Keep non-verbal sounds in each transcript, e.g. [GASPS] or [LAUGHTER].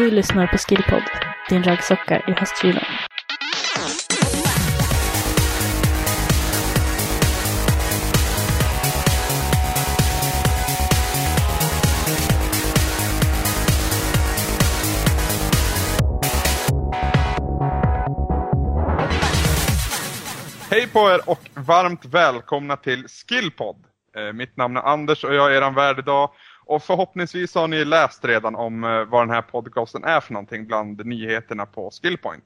Du lyssnar på Skillpodd, din raggsocka i höstkylan. Hej på er och varmt välkomna till Skillpodd. Eh, mitt namn är Anders och jag är eran värd idag. Och förhoppningsvis har ni läst redan om eh, vad den här podcasten är för någonting bland nyheterna på Skillpoint.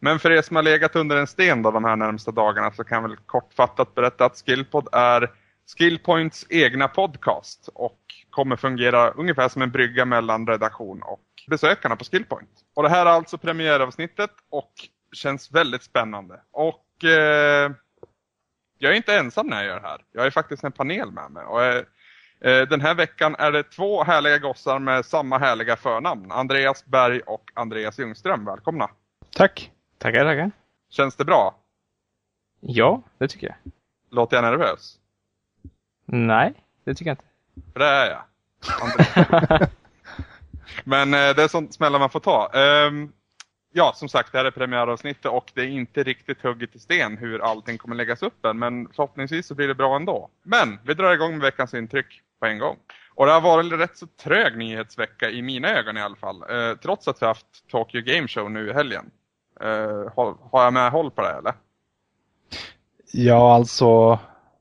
Men för er som har legat under en sten då de här närmsta dagarna så kan jag väl kortfattat berätta att Skillpod är Skillpoints egna podcast och kommer fungera ungefär som en brygga mellan redaktion och besökarna på Skillpoint. Och det här är alltså premiäravsnittet och känns väldigt spännande. Och eh, jag är inte ensam när jag gör det här. Jag är faktiskt en panel med mig. Och, eh, den här veckan är det två härliga gossar med samma härliga förnamn. Andreas Berg och Andreas Ljungström. Välkomna! Tack. Tackar, tackar. Känns det bra? Ja, det tycker jag. Låter jag nervös? Nej, det tycker jag inte. För det är jag. [LAUGHS] Men eh, det är sånt smällar man får ta. Ehm, ja, som sagt, det här är premiäravsnittet och det är inte riktigt hugget i sten hur allting kommer läggas upp än. Men förhoppningsvis så blir det bra ändå. Men vi drar igång med veckans intryck på en gång. Och det har varit en rätt så trög nyhetsvecka i mina ögon i alla fall. Eh, trots att vi har haft Tokyo Game Show nu i helgen. Eh, har, har jag med håll på det eller? Ja, alltså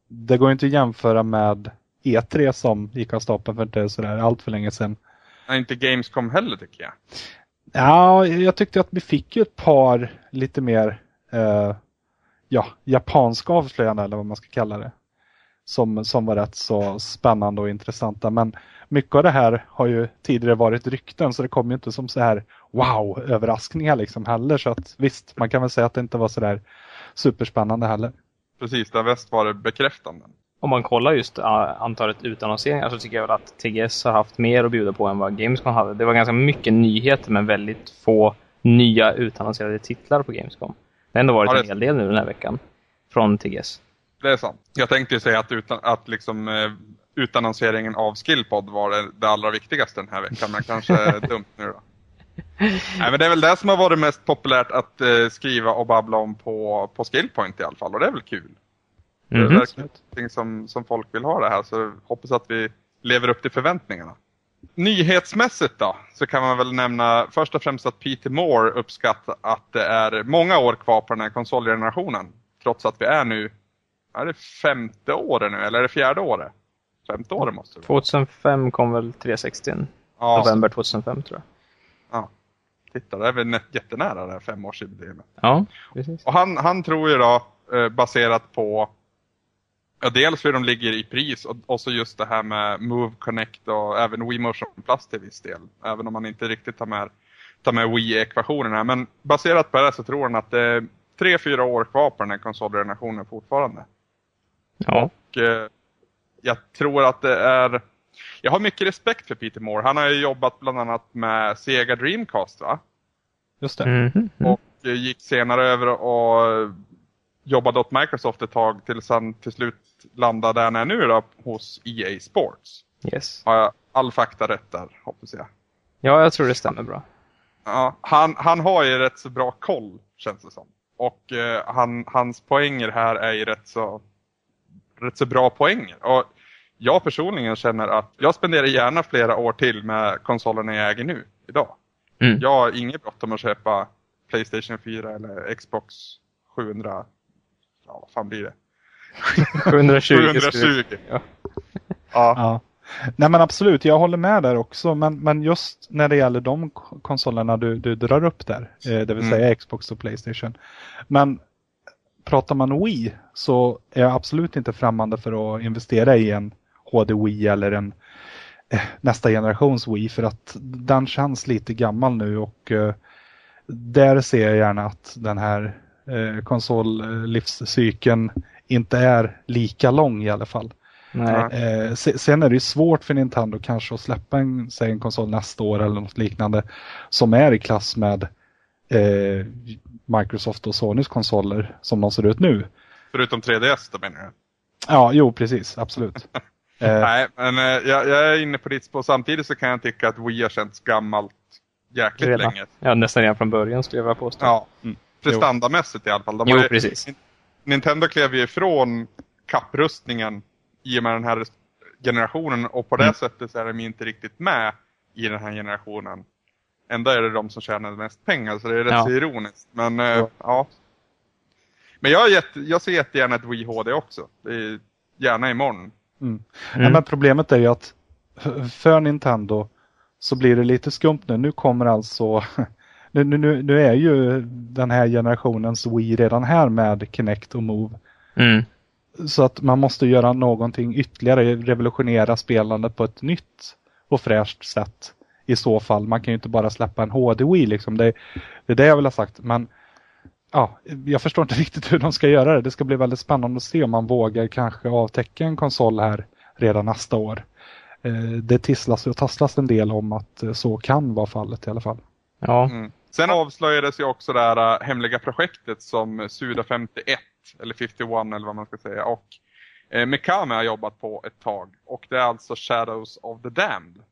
det går inte att jämföra med E3 som gick av stapeln för inte sådär allt för länge sedan. Nej, inte Gamescom heller tycker jag. Ja, jag tyckte att vi fick ju ett par lite mer eh, ja, japanska avslöjanden eller vad man ska kalla det. Som, som var rätt så spännande och intressanta. Men mycket av det här har ju tidigare varit rykten så det kom ju inte som så här wow överraskningar liksom heller. Så att visst, man kan väl säga att det inte var så där superspännande heller. Precis, där väst var det bekräftanden. Om man kollar just antalet utannonseringar så tycker jag väl att TGS har haft mer att bjuda på än vad Gamescom hade. Det var ganska mycket nyheter men väldigt få nya utannonserade titlar på Gamescom. Det har ändå varit Ja, det- en hel del nu den här veckan. Från TGS. Det är sant. Jag tänkte ju säga att, utan, att liksom, eh, utannonseringen av Skillpod var det, det allra viktigaste den här veckan, men kanske är [LAUGHS] dumt nu då. Nej, men det är väl det som har varit mest populärt att eh, skriva och babbla om på, på Skillpoint i alla fall, och det är väl kul. Det är Mhm. någonting som, som folk vill ha det här, så hoppas att vi lever upp till förväntningarna. Nyhetsmässigt då, så kan man väl nämna först och främst att Peter Moore uppskattar att det är många år kvar på den här konsolgenerationen. Trots att vi är nu, är det femte året nu, eller är det fjärde året? Femte året måste det vara. 2005 kom väl 360. Ja, November 2005 tror jag. ja. Titta, det är väl nä- jättenära det här femårsjubileet. Ja, precis. Och han, han tror ju då, eh, baserat på ja, dels hur de ligger i pris och, och så just det här med Move Connect och även Wii Motion Plus till viss del. Även om man inte riktigt tar med, tar med Wii-ekvationen här. Men baserat på det så tror han att det är tre, fyra år kvar på den här konsolgenerationen fortfarande. Ja. Och eh, jag tror att det är... Jag har mycket respekt för Peter Moore. Han har ju jobbat bland annat med Sega Dreamcast va? Just det. Mm. Och eh, gick senare över och jobbade åt Microsoft ett tag tills han till slut landade där han är nu då, hos EA Sports. Yes. Har jag all fakta rätt där, hoppas jag. Ja, jag tror det stämmer bra. Ja, han, han har ju rätt så bra koll, känns det som. Och eh, han, hans poänger här är ju rätt så, rätt så bra poänger. Och jag personligen känner att jag spenderar gärna flera år till med konsolerna jag äger nu, idag. Mm. Jag har inget bråttom att köpa Playstation 4 eller Xbox 700, ja vad fan blir det? [LAUGHS] 720. 720. Ja. Ja, Ja. Nej men absolut, jag håller med där också. Men, men just när det gäller de konsolerna du, du drar upp där, eh, det vill Mm. säga Xbox och Playstation. Men pratar man Wii så är jag absolut inte främmande för att investera i en HD Wii eller en eh, nästa generations Wii för att den känns lite gammal nu och eh, där ser jag gärna att den här eh, konsollivscykeln inte är lika lång i alla fall. Nej. Se- sen är det ju svårt för Nintendo kanske att släppa en, säg en konsol nästa år eller något liknande som är i klass med eh, Microsoft och Sonys konsoler som de ser ut nu. förutom 3DS då menar jag. Ja, jo precis, absolut. [LAUGHS] Eh, Nej, men eh, jag, jag är inne på ditt spår. Samtidigt så kan jag tycka att Wii har känts gammalt jäkligt Redan. länge. Ja, nästan redan från början skulle jag vilja påstå. Ja, Mm. prestandamässigt i alla fall. De jo, ju, precis. Nintendo klev ju ifrån kapprustningen i och med den här generationen och på det Mm. sättet så är de inte riktigt med i den här generationen. Ändå är det de som tjänar mest pengar så det är rätt Ja. ironiskt. Men eh, Ja. ja. Men jag, är jätte, jag ser jättegärna ett Wii HD också. Det är gärna imorgon. Mm. Mm. Nej, men problemet är ju att för Nintendo så blir det lite skumt nu. Nu kommer alltså [LAUGHS] nu, nu, nu, nu är ju den här generationens Wii redan här med Kinect och Move. Mm. Så att man måste göra någonting ytterligare, revolutionera spelandet på ett nytt och fräscht sätt. I så fall, man kan ju inte bara släppa en HD Wii liksom. Det, det är det jag vill ha sagt. Men ja, jag förstår inte [LAUGHS] riktigt hur de ska göra det. Det ska bli väldigt spännande att se om man vågar kanske avtäcka en konsol här redan nästa år. Eh, Det tisslas och tasslas en del om att eh, så kan vara fallet i alla fall. Ja. Mm. Sen avslöjades ju också det här äh, hemliga projektet som Suda 51 eller 51 eller vad man ska säga och eh, Mikami har jobbat på ett tag och det är alltså Shadows of the Damned.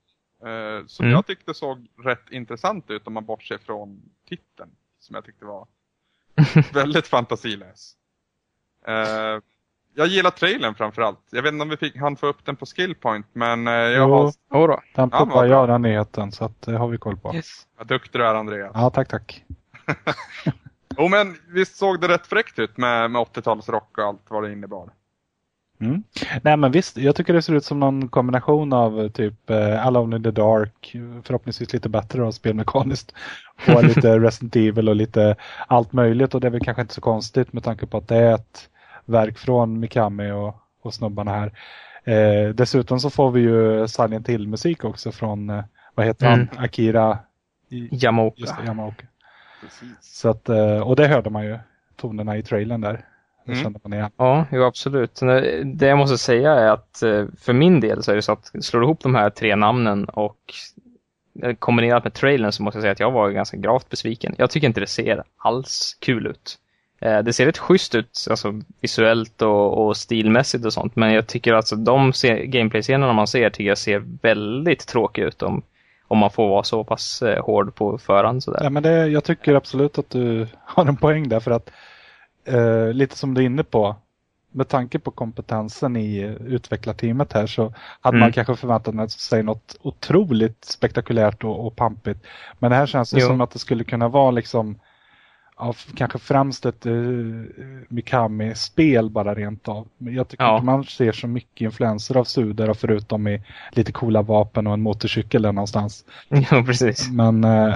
Eh, som Mm. jag tyckte såg rätt intressant ut om man bortser från titeln som jag tyckte var [LAUGHS] väldigt fantasilös. Eh, jag gillar trailern framförallt. Jag vet inte om vi fick han få upp den på skillpoint men eh, jag Jo. har... Jodå. Den Ja, poppar bra. jag den nyheten så att det har vi koll på. Yes. Vad duktig du är Andreas. Ja, tack tack. [LAUGHS] Jo men visst såg det rätt fräckt ut med, med 80-talsrock och allt vad det innebar. Mm. Nej men visst, jag tycker det ser ut som någon kombination av typ eh, Alone in the Dark, förhoppningsvis lite bättre då, spelmekaniskt. [LAUGHS] Och lite Resident Evil och lite allt möjligt och det är väl kanske inte så konstigt med tanke på att det är ett verk från Mikami och, och snubbarna här. Eh, dessutom så får vi ju Silent Hill-musik också från, eh, vad heter Mm. han, Akira i, Yamaoka. just det, Yamaoka. Precis. Så att, eh, och det hörde man ju, tonerna i trailern där. Det Mm. kände man igen. Ja, jo absolut. Det jag måste säga är att eh, för min del så är det så att slår du ihop de här tre namnen och eh, kombinerat med trailern så måste jag säga att jag var ganska gravt besviken. Jag tycker inte det ser alls kul ut. Eh, Det ser rätt schysst ut, alltså visuellt och, och stilmässigt och sånt, men jag tycker alltså de gameplay-scenerna man ser tycker jag ser väldigt tråkiga ut om, om man får vara så pass hård på förhand sådär. Ja, men det, jag tycker absolut att du [LAUGHS] har en poäng där för att eh, lite som du är inne på med tanke på kompetensen i utvecklarteamet här så hade Mm. man kanske förväntat sig något otroligt spektakulärt och, och pampigt. Men det här känns ju som att det skulle kunna vara liksom ja, kanske främst ett uh, Mikami-spel bara rent av. Jag tycker Ja. inte man ser så mycket influenser av Suder förutom i lite coola vapen och en motorcykel där någonstans. [LAUGHS] Ja, precis. Men eh,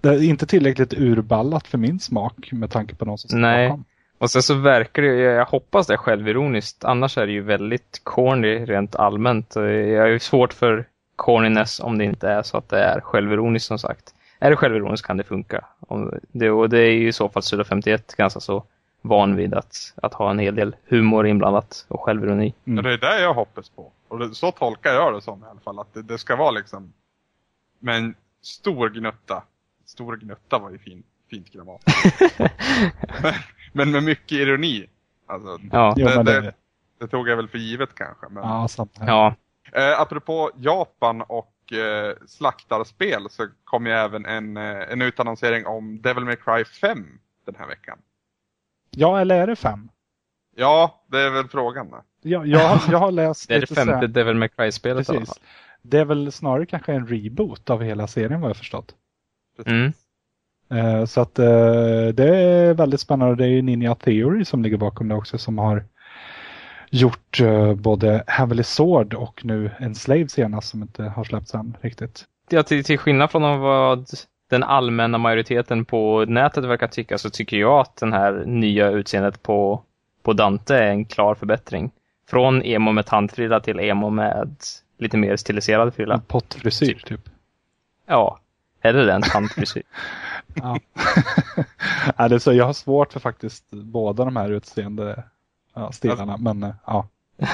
det är inte tillräckligt urballat för min smak med tanke på någon som står bakom. Och sen så verkar det, jag hoppas det är självironiskt, annars är det ju väldigt corny rent allmänt. Jag har ju svårt för corniness om det inte är så att det är självironiskt som sagt. Är det självironiskt kan det funka. Det, och det är ju i så fall Suda 51 ganska så van vid att, att ha en hel del humor inblandat och självironi. Mm. Ja, det är det jag hoppas på. Och det, så tolkar jag det som i alla fall. Att det, det ska vara liksom med en stor gnutta. Stor gnutta var ju fin, fint grammat. [LAUGHS] men, med mycket ironi. Alltså, Ja, det, det, det, det tog jag väl för givet kanske. Men, ja, sant. ja, eh, apropå Japan och eh, slaktarspel så kom ju även en, eh, en utannonsering om Devil May Cry 5 den här veckan. ja, eller är det fem? Ja, det är väl frågan. Då. Ja, jag, har- jag har [LAUGHS] läst det är det femte Devil May Cry-spelet i alla fall. Det är väl snarare kanske en reboot av hela serien vad jag förstått. Mm. Eh, Så att eh, det är väldigt spännande. Det är ju Ninja Theory som ligger bakom det också som har gjort eh, både Heavenly Sword och nu en Slave senast som inte har släppts än riktigt. Ja, till, till skillnad från vad den allmänna majoriteten på nätet verkar tycka så tycker jag att den här nya utseendet på, på Dante är en klar förbättring. Från emo med tandfrilla till emo med lite mer stiliserad En frilla. pottfrisyr typ. Ja, är det den tandfrisyr? [LAUGHS] Ja. [LAUGHS] ja, det är så, jag har svårt för faktiskt båda de här utseende ja, stilarna. Men eh, ja. [LAUGHS]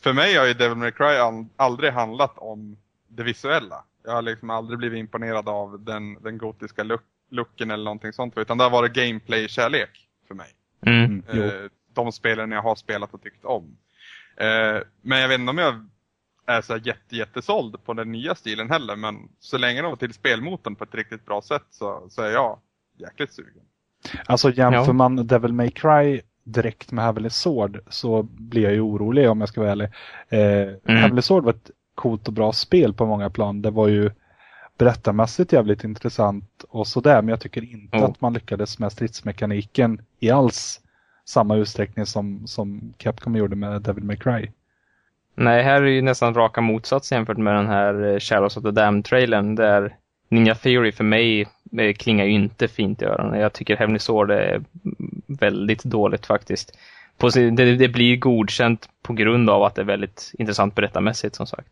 För mig har ju Devil May Cry al- aldrig handlat om det visuella. Jag har liksom aldrig blivit imponerad av den, den gotiska look, looken eller någonting sånt. Utan det har varit gameplay-kärlek för mig. Mm. Mm. Eh, de spelen jag har spelat och tyckt om. Eh, men jag vet inte om jag är så jätte, jättesåld på den nya stilen heller. Men så länge de får till spelmotorn på ett riktigt bra sätt så, så är jag jäkligt sugen. Alltså jämför Ja. man Devil May Cry direkt med Heavenly Sword så blir jag ju orolig om jag ska vara ärlig. Eh, Heavenly Sword var ett coolt och bra spel på många plan. Det var ju berättarmässigt jävligt intressant och sådär. Men jag tycker inte Jo. att man lyckades med stridsmekaniken i alls samma utsträckning som, som Capcom gjorde med Devil May Cry. Nej, här är ju nästan raka motsatsen jämfört med den här eh, Shadows of the Dam-trailern där Ninja Theory för mig eh, klingar ju inte fint i öronen. Jag tycker Heavenly Sword är väldigt dåligt faktiskt. Det, blir godkänt på grund av att det är väldigt intressant berättarmässigt som sagt.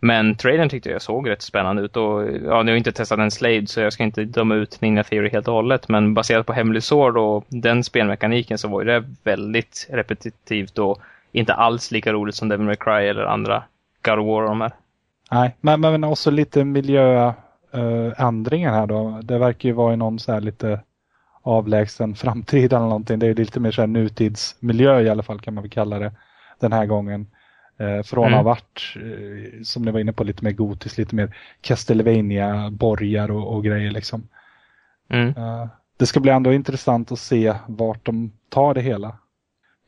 Men trailern tyckte jag såg rätt spännande ut och ja, jag har inte testat en Slade så jag ska inte döma ut Ninja Theory helt och hållet. Men baserat på Heavenly Sword och den spelmekaniken så var ju det väldigt repetitivt och inte alls lika roligt som Devil May Cry eller andra God of War de här. Nej, men, men också lite miljöändringar här då. Det verkar ju vara i någon så här lite avlägsen [LAUGHS] framtid eller någonting. Det är lite mer så här nutidsmiljö i alla fall kan man väl kalla det den här gången. Eh, från Mm. att ha varit, eh, som ni var inne på, lite mer gotiskt, lite mer Castlevania, borgar och, och grejer liksom. Mm. Eh, det ska bli ändå intressant att se vart de tar det hela.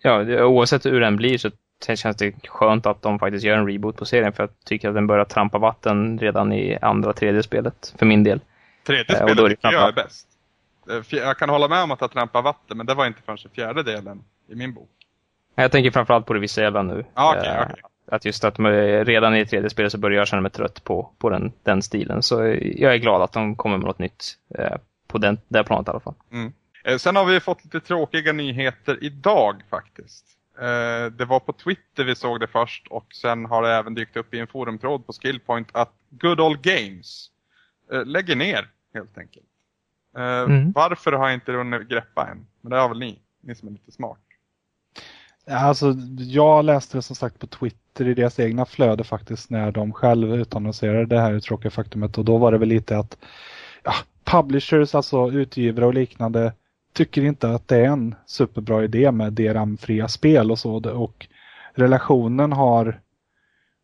Ja, oavsett hur den blir så känns det skönt att de faktiskt gör en reboot på serien för jag tycker att den börjar trampa vatten redan i andra, tredje spelet för min del. Tredje Eh, spelet tycker jag är bäst. Eh, Jag kan hålla med om att jag trampar vatten, men det var inte förrän fjärde delen i min bok. Jag tänker framförallt på det visuella nu. Ja, okej, Eh, okej. Att just att redan i tredje spelet så börjar jag känna mig trött på, på den, den stilen. Så jag är glad att de kommer med något nytt på den, det planet i alla fall. Eh, Sen har vi fått lite tråkiga nyheter idag faktiskt. Eh, Det var på Twitter vi såg det först och sen har det även dykt upp i en forumtråd på Skillpoint att Good Old Games eh, lägger ner helt enkelt. Eh, Mm. Varför har jag inte hunnit greppa än? Men det har väl ni, ni som är lite smart. Alltså, jag läste det som sagt på Twitter i deras egna flöde faktiskt när de själva utannonserade det här tråkiga faktumet och då var det väl lite att ja, publishers, alltså utgivare och liknande tycker inte att det är en superbra idé med DRM-fria spel och så och relationen har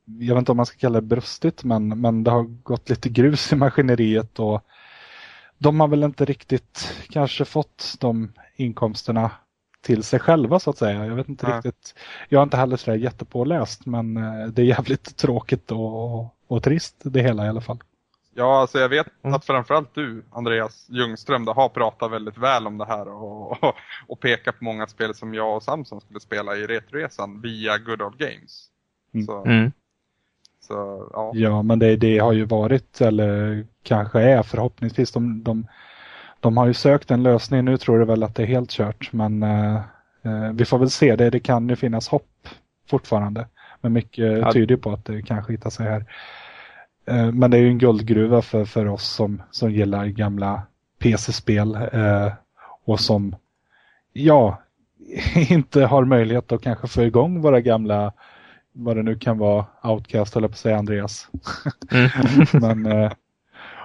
jag vet inte om man ska kalla det brustit men, men det har gått lite grus i maskineriet och de har väl inte riktigt kanske fått de inkomsterna till sig själva så att säga. Jag vet inte Nej. riktigt. Jag har inte heller sådär jättepåläst men eh, det är jävligt [LAUGHS] tråkigt och, och trist det hela i alla fall. Ja, alltså jag vet Mm. att framförallt du, Andreas Ljungström, har pratat väldigt väl om det här och, och, och pekat på många spel som jag och Samson skulle spela i Retroresan via Good Old Games. Mm. Så, Mm. så ja. Ja men det, det har ju varit eller kanske är förhoppningsvis de, de, de har ju sökt en lösning. Nu tror jag väl att det är helt kört men eh, eh, vi får väl se. Det, det kan ju finnas hopp fortfarande. Men mycket Ja. tyder på att det kanske hittar sig här. Eh, men det är ju en guldgruva för, för oss som, som gillar gamla PC-spel eh, och som ja, [LAUGHS] inte har möjlighet att kanske få igång våra gamla vad det nu kan vara, outcast eller på att säga Andreas. Mm. [LAUGHS] Men, eh,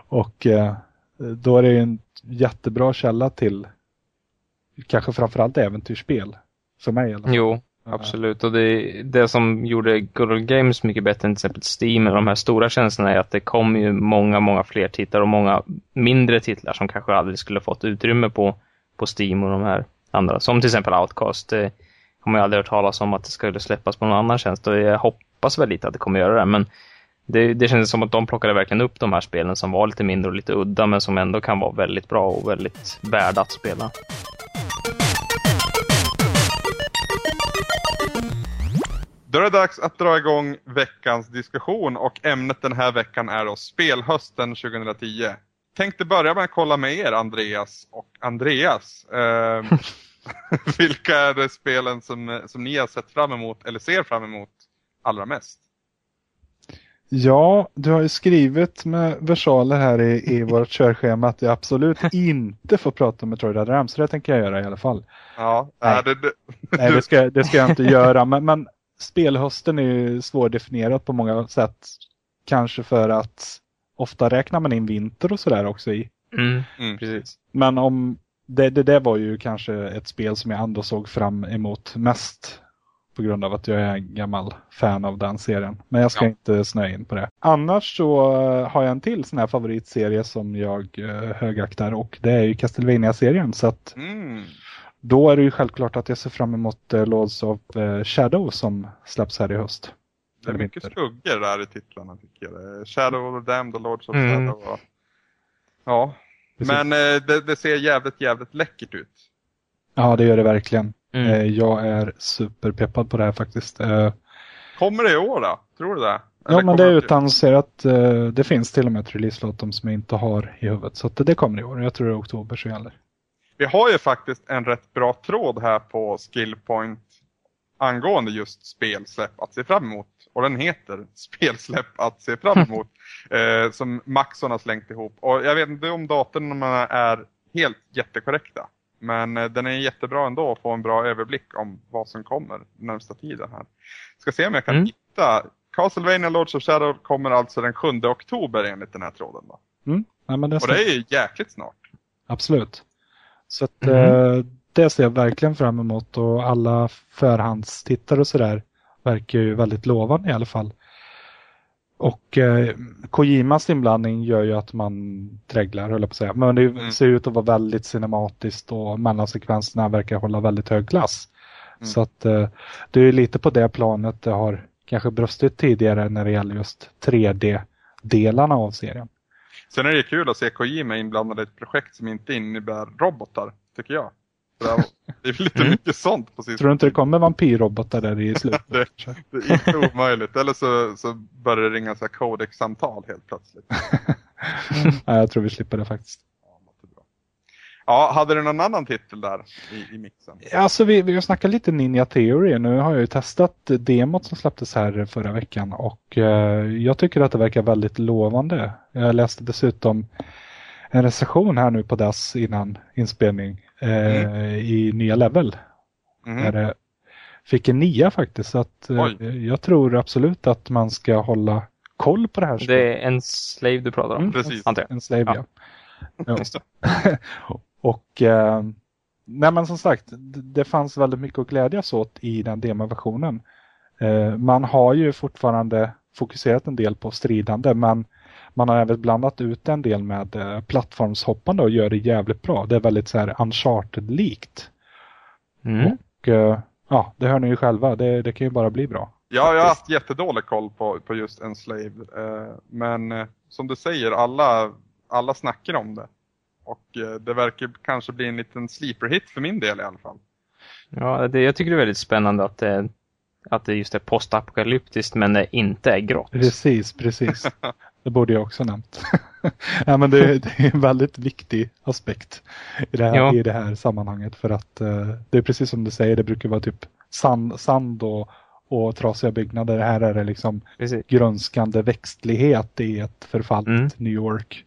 och då är det ju en jättebra källa till kanske framförallt äventyrsspel. För mig fall. Jo, absolut. Och det, det som gjorde Google Games mycket bättre än till exempel Steam eller de här stora tjänsterna är att det kom ju många, många fler titlar och många mindre titlar som kanske aldrig skulle fått utrymme på, på Steam och de här andra. Som till exempel Outcast. Det har man ju aldrig hört talas om att det skulle släppas på någon annan tjänst och jag hoppas väl lite att det kommer göra det. Men det, det kändes som att de plockade verkligen upp de här spelen som var lite mindre och lite udda men som ändå kan vara väldigt bra och väldigt värda att spela. Då är det dags att dra igång veckans diskussion och ämnet den här veckan är då spelhösten 2010. Tänkte börja med att kolla med er Andreas och Andreas. Ehm, [LAUGHS] [LAUGHS] vilka är det spelen som, som ni har sett fram emot eller ser fram emot allra mest? Ja, du har ju skrivit med versaler här i, i vårt körschema att jag absolut [LAUGHS] inte får prata om Metroid M, så det tänker jag göra i alla fall. Ja, Nej. är det, det, Nej, det ska, det ska jag inte göra, men, men spelhösten är ju svårdefinierat på många sätt. Kanske för att ofta räknar man in vinter och sådär också i. Mm, Mm. precis. Men om det, det där var ju kanske ett spel som jag ändå såg fram emot mest. på grund av att jag är en gammal fan av den serien. Men jag ska Ja. inte snöa in på det. Annars så eh, har jag en till sån här favoritserie som jag eh, högaktar och det är ju Castlevania-serien. Så att Mm. Då är det ju självklart att jag ser fram emot eh, Lords of eh, Shadow som släpps här i höst. Det är mycket skuggor där i titlarna tycker jag. Det är Shadow of the Damned och Lords of Mm. Shadow. Och... Ja, Precis. men eh, det, det ser jävligt, jävligt läckert ut. Ja, det gör det verkligen. Mm. Eh, jag är superpeppad på det här faktiskt. Eh, Kommer det i år då? Tror du det? Ja, men det är det till- utannonserat. eh, Det finns till och med ett releasedatum som jag inte har i huvudet. Så att det kommer i år. Jag tror det är oktober så gäller. Vi har ju faktiskt en rätt bra tråd här på Skillpoint angående just spelsläpp att se fram emot. Och den heter Spelsläpp att se fram [LAUGHS] emot. eh, som Maxon har slängt ihop. Och jag vet inte om datorn är helt jättekorrekta. Men eh, den är jättebra ändå att få en bra överblick om vad som kommer närmsta tiden här. Ska se om jag kan Mm. hitta. Castlevania Lords of Shadow kommer alltså den 7 oktober enligt den här tråden. Då. Ja, men det Och det är ju jäkligt snart. Absolut. Så att, eh, det ser jag verkligen fram emot och alla förhandstittare och sådär verkar ju väldigt lovande i alla fall. Och eh, Kojimas inblandning gör ju att man dreglar, höll jag på att säga. Men det Mm. ser ut att vara väldigt cinematiskt och mellansekvenserna verkar hålla väldigt hög klass. Mm. Så att eh, det är lite på det planet det har kanske brustit tidigare när det gäller just 3D-delarna av serien. Sen är det kul att se Kojima inblandad i ett projekt som inte innebär robotar, tycker jag. Det är lite Mm. mycket sånt på sistone. Tror du inte det kommer vampyrrobotar där i slutet? [LAUGHS] Det- Det är inte omöjligt. Eller så, så börjar det ringa så här codex-samtal helt plötsligt. [LAUGHS] Nej, jag tror vi slipper det faktiskt. Ja, hade du någon annan titel där i, i mixen? Alltså vi, vi har snackat lite Ninja Theory. Nu har jag ju testat demot som släpptes här förra veckan och eh, jag tycker att det verkar väldigt lovande. Jag läste dessutom en recension här nu på DAS innan inspelning eh, i nya level. Mhm. Där det fick en nia faktiskt. Så att, eh, jag tror absolut att man ska hålla koll på det här. Det är en slave du pratar om, Mm, Precis. En slave, Ja. ja. [LAUGHS] och eh, nej men som sagt, det fanns väldigt mycket att glädjas åt i den demoversionen. Eh, man har ju fortfarande fokuserat en del på stridande men man har även blandat ut en del med eh, plattformshoppande och gör det jävligt bra. Det är väldigt så här uncharted-likt. Mm. Och eh, ja, det hör ni ju själva, det, det kan ju bara bli bra. Ja, jag har haft jättedålig koll på, på just Enslave. Eh, men eh, som du säger, alla, alla snackar om det. Och eh, det verkar kanske bli en liten sleeper hit för min del i alla fall. Ja, det, jag tycker det är väldigt spännande att det, att det just är postapokalyptiskt men det inte är grått. Precis, precis. [LAUGHS] Det borde jag också nämnt. [LAUGHS] ja, men det, det är en väldigt viktig aspekt i det här, Ja. i det här sammanhanget. För att eh, det är precis som du säger, det brukar vara typ sand, sand och, och trasiga byggnader. Här är det liksom Precis. grönskande växtlighet i ett förfallet Mm. New York.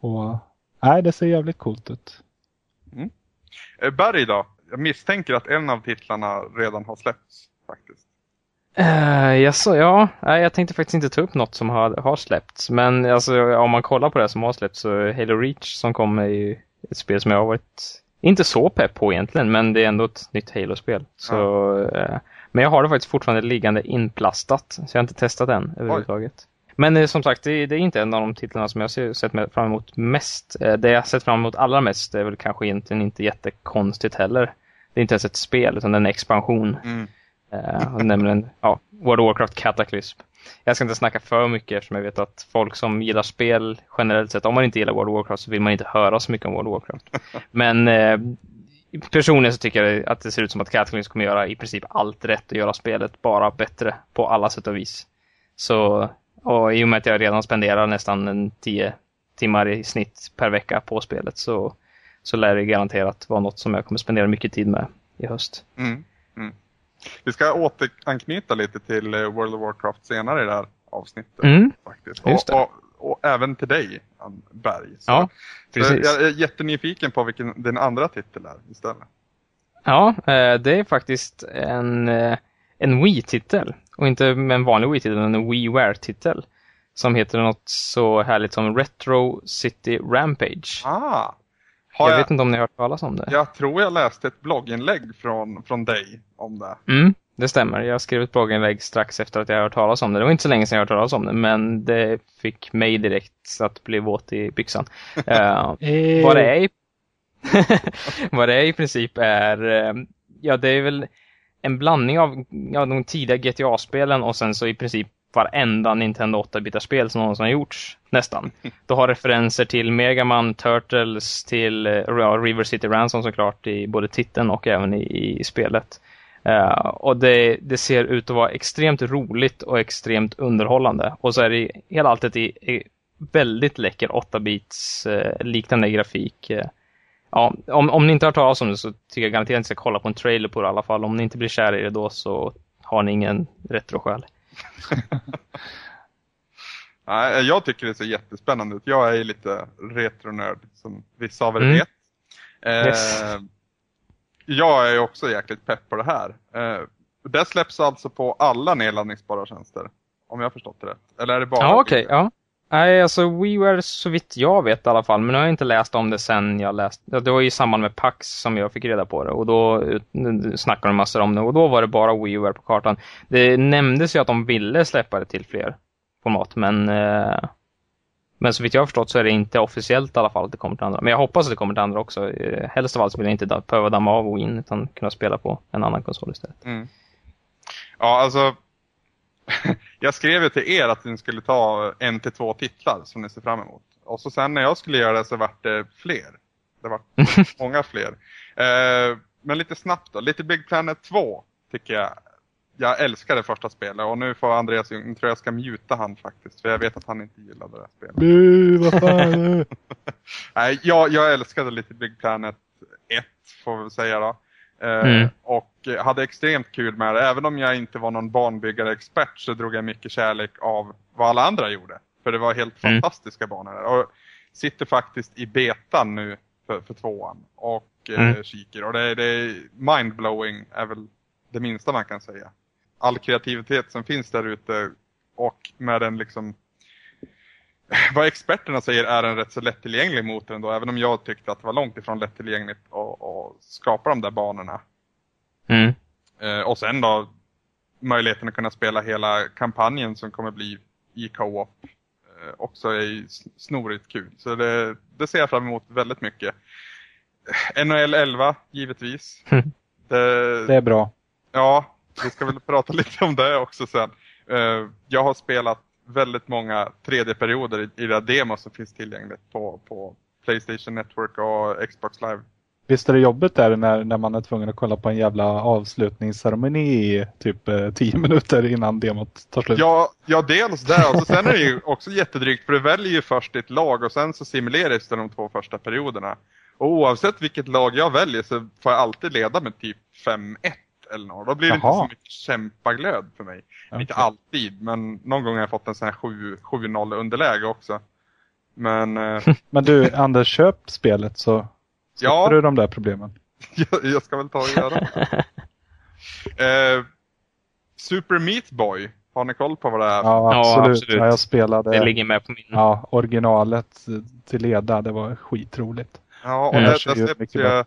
Och nej, det ser jävligt coolt ut. Eh, Berg då? Jag misstänker att en av titlarna redan har släppts faktiskt. Uh, jaså, ja. Nej, jag tänkte faktiskt inte ta upp något som har, har släppts. Men alltså, om man kollar på det som har släppts så är Halo Reach som kom är ju ett spel som jag har varit inte så pepp på egentligen, men det är ändå ett nytt Halo-spel. Så, eh, men jag har det faktiskt fortfarande liggande inplastat, så jag har inte testat den överhuvudtaget. Men eh, som sagt, det, det är inte en av de titlarna som jag ser, sett fram emot mest. Eh, det jag sett fram emot allra mest är väl kanske egentligen inte jättekonstigt heller. Det är inte ens ett spel, utan en expansion. Mm. Uh, nämligen ja, World of Warcraft Cataclysm. Jag ska inte snacka för mycket eftersom jag vet att folk som gillar spel generellt sett, om man inte gillar World of Warcraft så vill man inte höra så mycket om World of Warcraft. [LAUGHS] Men eh, personligen så tycker jag att det ser ut som att Cataclysm kommer göra i princip allt rätt och göra spelet bara bättre på alla sätt och vis. Så, och i och med att jag redan spenderar nästan en 10 timmar i snitt per vecka på spelet så, så lär det garanterat vara något som jag kommer spendera mycket tid med i höst. Mm. Mm. Vi ska återanknyta lite till eh, World of Warcraft senare i det här avsnittet. Mm. Faktiskt. Och, och, och även till dig, Berg. Så, Ja, så precis. jag är jättenyfiken på vilken den andra titel är istället. Ja, eh, det är faktiskt en, eh, en Wii-titel. Och inte en vanlig Wii-titel, utan en WiiWare-titel. Som heter något så härligt som Retro City Rampage. Ah! Har jag jag, vet inte om ni har hört talas om det? jag tror jag läste ett blogginlägg från, från dig om det. Mm, det stämmer. Jag skrev ett blogginlägg strax efter att jag hört talas om det. Det var inte så länge sedan jag hört talas om det, men det fick mig direkt att bli våt i byxan. uh, [LAUGHS] vad, det är i, [LAUGHS] vad det är i princip är, uh, ja det är väl en blandning av ja, de tidiga GTA-spelen och sen så i princip varenda Nintendo 8-bitarspel som någonsin har gjorts, nästan. [LAUGHS] Du har referenser till Megaman, Turtles, till ja, River City Ransom såklart i både titeln och även i, i spelet. Uh, och det, det, ser ut att vara extremt roligt och extremt underhållande. Och så är det hela alltet i, i väldigt läcker 8-bits uh, liknande grafik. Uh, ja, om, om ni inte har hört talas om det så tycker jag garanterat att ni ska kolla på en trailer på det i alla fall. Om ni inte blir kära i det då så har ni ingen retrosjäl. [LAUGHS] Nej, jag tycker det ser jättespännande ut. Jag är lite retronörd som vissa av er Mm. vet. Eh, Yes. Jag är också jäkligt pepp på det här. Eh, det släpps alltså på alla nedladdningsbara tjänster. Om jag har förstått det rätt. Eller är det bara Ja, okej. ja. Nej, alltså WeWare så vitt jag vet i alla fall. Men nu har jag inte läst om det sen jag läste. Det var i samband med PAX som jag fick reda på det. Och då snackade de massor om det. Och då var det bara WeWare på kartan. Det nämndes ju att de ville släppa det till fler format. Men, eh, men så vitt jag har förstått så är det inte officiellt i alla fall att det kommer till andra. Men jag hoppas att det kommer till andra också. Eh, helst av allt vill jag inte da- behöva damma av Wii utan kunna spela på en annan konsol istället. Mm. Ja, alltså. [LAUGHS] jag skrev ju till er att ni skulle ta en till två titlar som ni ser fram emot. Och så sen när jag skulle göra det så vart det fler. Det var [LAUGHS] många fler. Eh, men lite snabbt då. Little Big Planet 2 tycker jag. Jag älskar det första spelet och nu får Andreas, jag tror jag ska muta han faktiskt. För jag vet att han inte gillade det här spelet. Bu, vad fan. [LAUGHS] Nej, jag, jag älskade Little Big Planet 1 får vi säga då. Eh, Mm. Och hade extremt kul med det. Även om jag inte var någon barnbyggare-expert så drog jag mycket kärlek av vad alla andra gjorde. För det var helt Mm. fantastiska banor där. Och sitter faktiskt i betan nu för, för tvåan. Och eh, Mm. kikar. Och det, det är mindblowing är väl det minsta man kan säga. All kreativitet som finns där ute och med den liksom [SNIFFS] vad experterna säger är en rätt så lättillgänglig motor ändå, även om jag tyckte att det var långt ifrån lättillgängligt att, att skapa de där banorna. Mm. Eh, och sen då möjligheten att kunna spela hela kampanjen som kommer bli i co-op eh, också är snorigt kul. Så det, det ser jag fram emot väldigt mycket. NHL 11 givetvis. Mm. Det, Det är bra. Ja, vi ska väl prata [LAUGHS] lite om det också sen. Eh, jag har spelat väldigt många 3D-perioder i, i det demo som finns tillgängligt på, på Playstation Network och Xbox Live. Visst är det jobbigt där när, när man är tvungen att kolla på en jävla avslutningsceremoni i typ eh, tio [LAUGHS] minuter innan demot tar slut? Ja, ja dels det och så sen är det ju också jättedrygt för du väljer ju först ditt lag och sen så simuleras det de två första perioderna. Och oavsett vilket lag jag väljer så får jag alltid leda med typ 5-1 eller något. Då blir det Jaha. inte så mycket kämpaglöd för mig. Inte Okej. alltid, men någon gång har jag fått en sån här 7 7-0 underläge också. Men eh, [LAUGHS] Men du, Anders, köp spelet så slipper Ja. du de där problemen. [LAUGHS] jag, jag ska väl ta och göra det. [LAUGHS] Eh, Super Meat Boy, har ni koll på vad det är? Ja, Ja, absolut. absolut. Ja, jag spelade Det ligger med på min. ja, originalet till leda. Det var skitroligt. Ja, och Mm. det, Det släpps ju,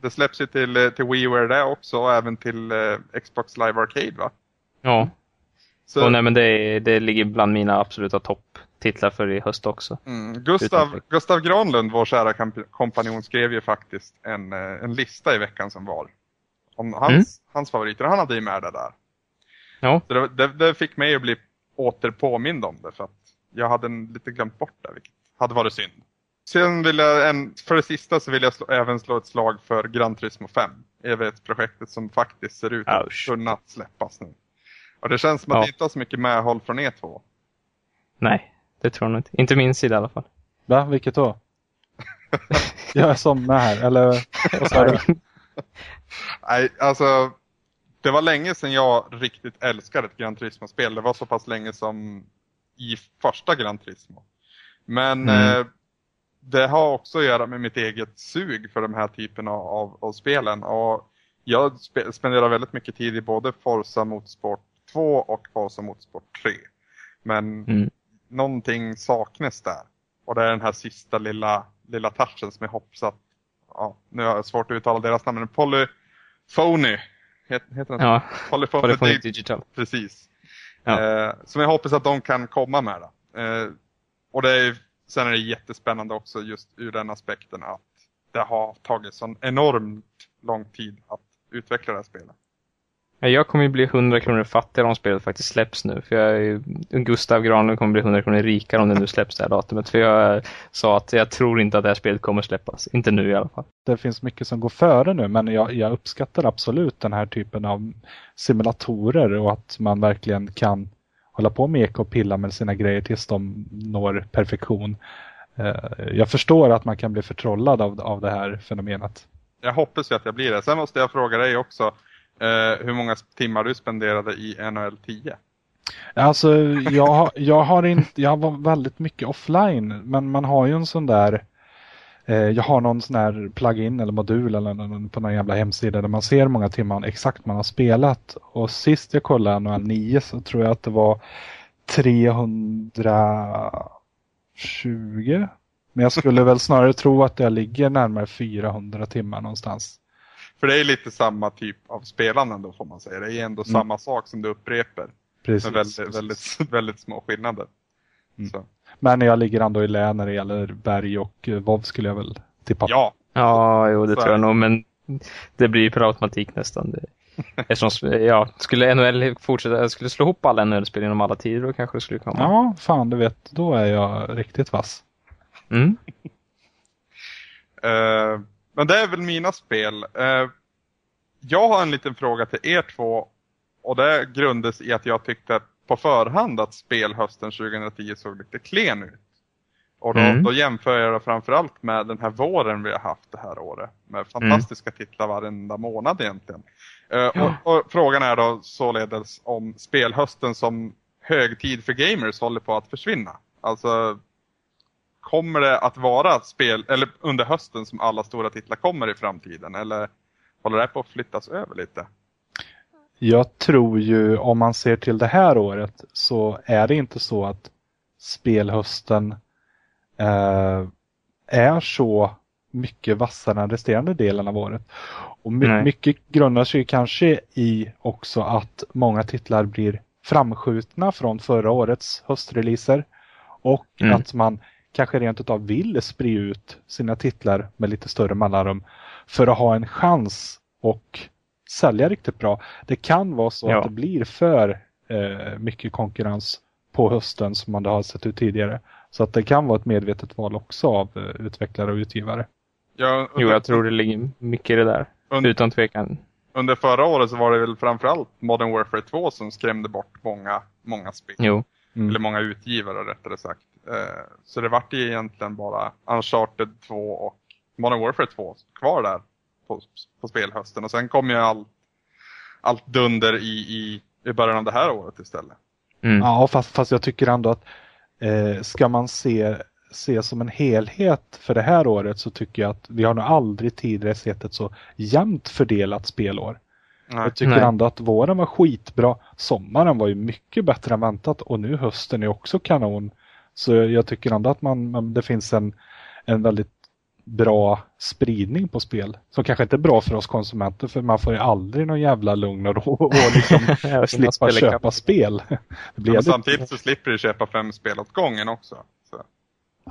det släpps ju till, eh, till WiiWare det också och även till eh, Xbox Live Arcade va? Ja. Så, Och nej, men det, det ligger bland mina absoluta topptitlar för i höst också. mm, Gustav, Gustav Granlund, vår kära kompanjon, skrev ju faktiskt en, eh, en lista i veckan som var. Om hans, Mm. hans favoriter. Han hade ju med det där. Ja. Så det, det, det fick mig att bli återpåmind om det för att jag hade en, lite glömt bort det, vilket hade varit synd. Sen vill jag, en, för det sista så vill jag slå, även slå ett slag för Gran Turismo 5. Evighetsprojektet som faktiskt ser ut att kunna släppas nu. Och det känns som att Ja. det inte har så mycket medhåll från E E2. Nej, det tror jag inte. Inte min sida i alla fall. Va? Vilket då? [LAUGHS] jag är somna här, eller vad sa du? Nej, alltså. Det var länge sedan jag riktigt älskade ett Gran Turismo-spel. Det var så pass länge som i första Gran Turismo. Men Mm. eh, det har också att göra med mitt eget sug för de här typerna av, av spelen. Och jag spe, spenderar väldigt mycket tid i både Forza Motorsport 2 och Forza Motorsport 3. Men Mm. Någonting saknas där. Och det är den här sista lilla, lilla touchen som är hoppsatt. Ja, nu har jag svårt att uttala deras namn, men Polyphony Heter, heter den Ja, Polyphonic Dig- Digital. Precis. Ja. Eh, som jag hoppas att de kan komma med. Eh, och det är, sen är det jättespännande också just ur den aspekten att det har tagit sån enormt lång tid att utveckla det här spelet. Ja, Jag kommer ju bli 100 kronor fattigare om spelet faktiskt släpps nu. För jag Gustav Granlund kommer bli 100 kronor rikare om det nu släpps det här datumet. För jag sa att jag tror inte att det här spelet kommer släppas. Inte nu i alla fall. Det finns mycket som går före nu men jag, jag uppskattar absolut den här typen av simulatorer och att man verkligen kan hålla på med och pilla med sina grejer tills de når perfektion. Eh, Jag förstår att man kan bli förtrollad av, av det här fenomenet. Jag hoppas ju att jag blir det. Sen måste jag fråga dig också eh, hur många timmar du spenderade i NHL 10? Alltså jag, har- jag har inte, jag var väldigt mycket offline men man har ju en sån där eh, jag har någon sån här plugin eller modul eller på någon jävla hemsida där man ser hur många timmar exakt man har spelat. Och sist jag kollade NHL 9 så tror jag att det var 320. Men jag skulle väl snarare tro att jag ligger närmare 400 timmar någonstans. För det är lite samma typ av spelande då får man säga. Det är ändå Mm. samma sak som du upprepar. Precis. Med väldigt, precis. väldigt, [LAUGHS] väldigt små skillnader. Mm. Så. Men jag ligger ändå i lä när det gäller berg och eh, WoW skulle jag väl tippa. Ja, Ja, jo det Så tror jag nog. Men det blir ju per automatik nästan. Det. Eftersom, ja, skulle NHL fortsätta, skulle slå ihop alla NHL-spel genom alla tider då kanske det skulle komma. Ja, fan du vet, då är jag riktigt vass. Mm. Eh, men det är väl mina spel. Eh, jag har en liten fråga till er två. Och det grundas i att jag tyckte på förhand att spelhösten 2010 såg lite klen ut. Och då, Mm. då jämför jag det framförallt med den här våren vi har haft det här året. Med fantastiska titlar varenda månad egentligen. Eh, och, och frågan är då således om spelhösten som högtid för gamers håller på att försvinna. Alltså kommer det att vara spel, eller under hösten som alla stora titlar kommer i framtiden? Eller håller det på att flyttas över lite? Jag tror ju om man ser till det här året så är det inte så att spelhösten eh, är så mycket vassare än resterande delen av året. Och my- Nej. mycket grundar sig kanske i också att många titlar blir framskjutna från förra årets höstreleaser. Och Mm. att man kanske rent utav vill sprida ut sina titlar med lite större mellanrum för att ha en chans och sälja riktigt bra. Det kan vara så Ja. att det blir för eh, mycket konkurrens på hösten som man har sett ut tidigare. Så att det kan vara ett medvetet val också av eh, utvecklare och utgivare. Ja, Jo, jag tror det ligger mycket i det där. under, Utan tvekan. under förra året så var det väl framförallt Modern Warfare 2 som skrämde bort många, många spel. Jo. Mm. Eller många utgivare rättare sagt. Eh, så det vart ju egentligen bara Uncharted 2 och Modern Warfare 2 kvar där på, på spelhösten. Och sen kom ju all, allt dunder i, i, i början av det här året istället. Mm. Ja, fast, fast jag tycker ändå att eh, ska man se, se som en helhet för det här året så tycker jag att vi har nog aldrig tidigare sett ett så jämnt fördelat spelår. Nej. Jag tycker Nej. ändå att våren var skitbra. Sommaren var ju mycket bättre än väntat och nu hösten är också kanon. Så jag tycker ändå att man, man, det finns en, en väldigt bra spridning på spel. Som kanske inte är bra för oss konsumenter för man får ju aldrig någon jävla lugn och ro och liksom [LAUGHS] slippa köpa spel. Det blir Men samtidigt så slipper du köpa fem spel åt gången också.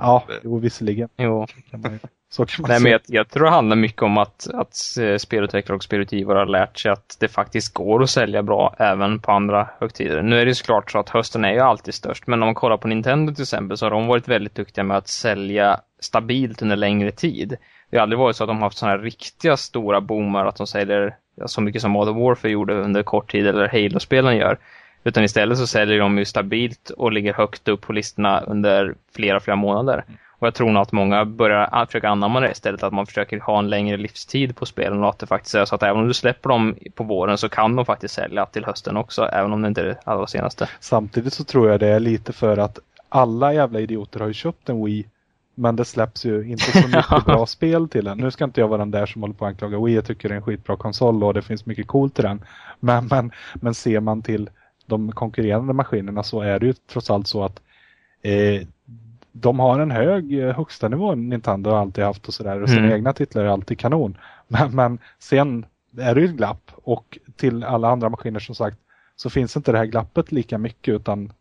Ja, jo, visserligen. Jo. Kan man, ju- så kan man Nej, men jag, jag tror det handlar mycket om att, att eh, spelutvecklare och spelutgivare har lärt sig att det faktiskt går att sälja bra även på andra högtider. Nu är det såklart så att hösten är ju alltid störst, men om man kollar på Nintendo till exempel så har de varit väldigt duktiga med att sälja stabilt under längre tid. Det har aldrig varit så att de har haft sådana här riktiga stora boomar att de säljer så mycket som Modern Warfare gjorde under kort tid eller Halo-spelen gör. Utan istället så säljer de ju stabilt och ligger högt upp på listorna under flera, flera månader. Och jag tror nog att många börjar försöka anamma det istället, att man försöker ha en längre livstid på spelen och att det faktiskt är så att även om du släpper dem på våren så kan de faktiskt sälja till hösten också, även om det inte är det allra senaste. Samtidigt så tror jag det är lite för att alla jävla idioter har ju köpt en Wii. Men det släpps ju inte så [LAUGHS] mycket bra spel till den. Nu ska inte jag vara den där som håller på att anklaga Wii. Jag tycker det är en skitbra konsol och det finns mycket coolt i den. Men, men, men ser man till de konkurrerande maskinerna så är det ju trots allt så att eh, de har en hög eh, högsta nivå Nintendo har alltid haft och sådär. Och sina Mm. egna titlar är alltid kanon. [LAUGHS] Men, men sen är det ju ett glapp och till alla andra maskiner som sagt så finns inte det här glappet lika mycket utan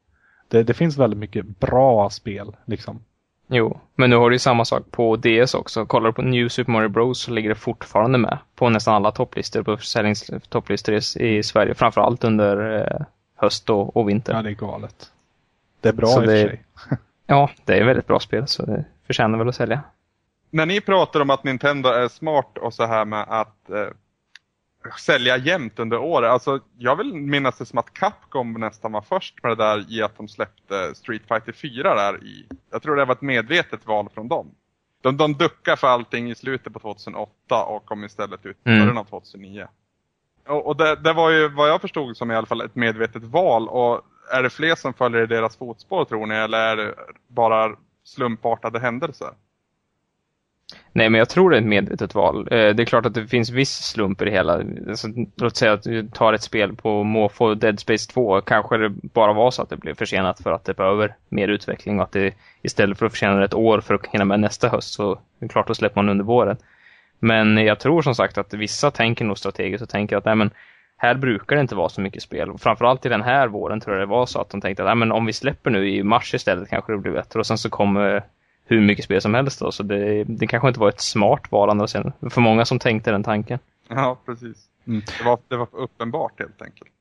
det, det finns väldigt mycket bra spel liksom. Jo, men nu har du ju samma sak på DS också. Kollar du på New Super Mario Bros så ligger det fortfarande med på nästan alla topplistor på försäljningstopplistor i, i Sverige. Framförallt under eh, höst och, och vinter. Ja, det är galet. Det är bra Så i och det- för sig. [LAUGHS] Ja, det är ett väldigt bra spel så det förtjänar väl att sälja. När ni pratar om att Nintendo är smart och så här med att eh, sälja jämt under året. Alltså, jag vill minnas det som att Capcom nästan var först med det där i att de släppte Street Fighter 4 där i. Jag tror det var ett medvetet val från dem. De, de duckade för allting i slutet på 2008 och kom istället ut i Mm. början av 2009. Och, och det, det var ju vad jag förstod som i alla fall ett medvetet val. Och är det fler som följer i deras fotspår tror ni? Eller är det bara slumpartade händelser? Nej, men jag tror det är ett medvetet val. Eh, det är klart att det finns viss slump i det hela. Alltså, låt säga att du tar ett spel på måfå Dead Space 2. Kanske det bara var så att det blev försenat för att det behöver mer utveckling och att det istället för att försena ett år för att hinna med nästa höst så är det klart då släpper man under våren. Men jag tror som sagt att vissa tänker nog strategiskt och tänker att nej, men här brukar det inte vara så mycket spel. Och Framförallt i den här våren tror jag det var så att de tänkte att nej, men om vi släpper nu i mars istället kanske det blir bättre. Och sen så kommer hur mycket spel som helst då. Så det, det kanske inte var ett smart val andra sidan. För många som tänkte den tanken. Ja, precis. Mm. Det, var, det var uppenbart helt enkelt.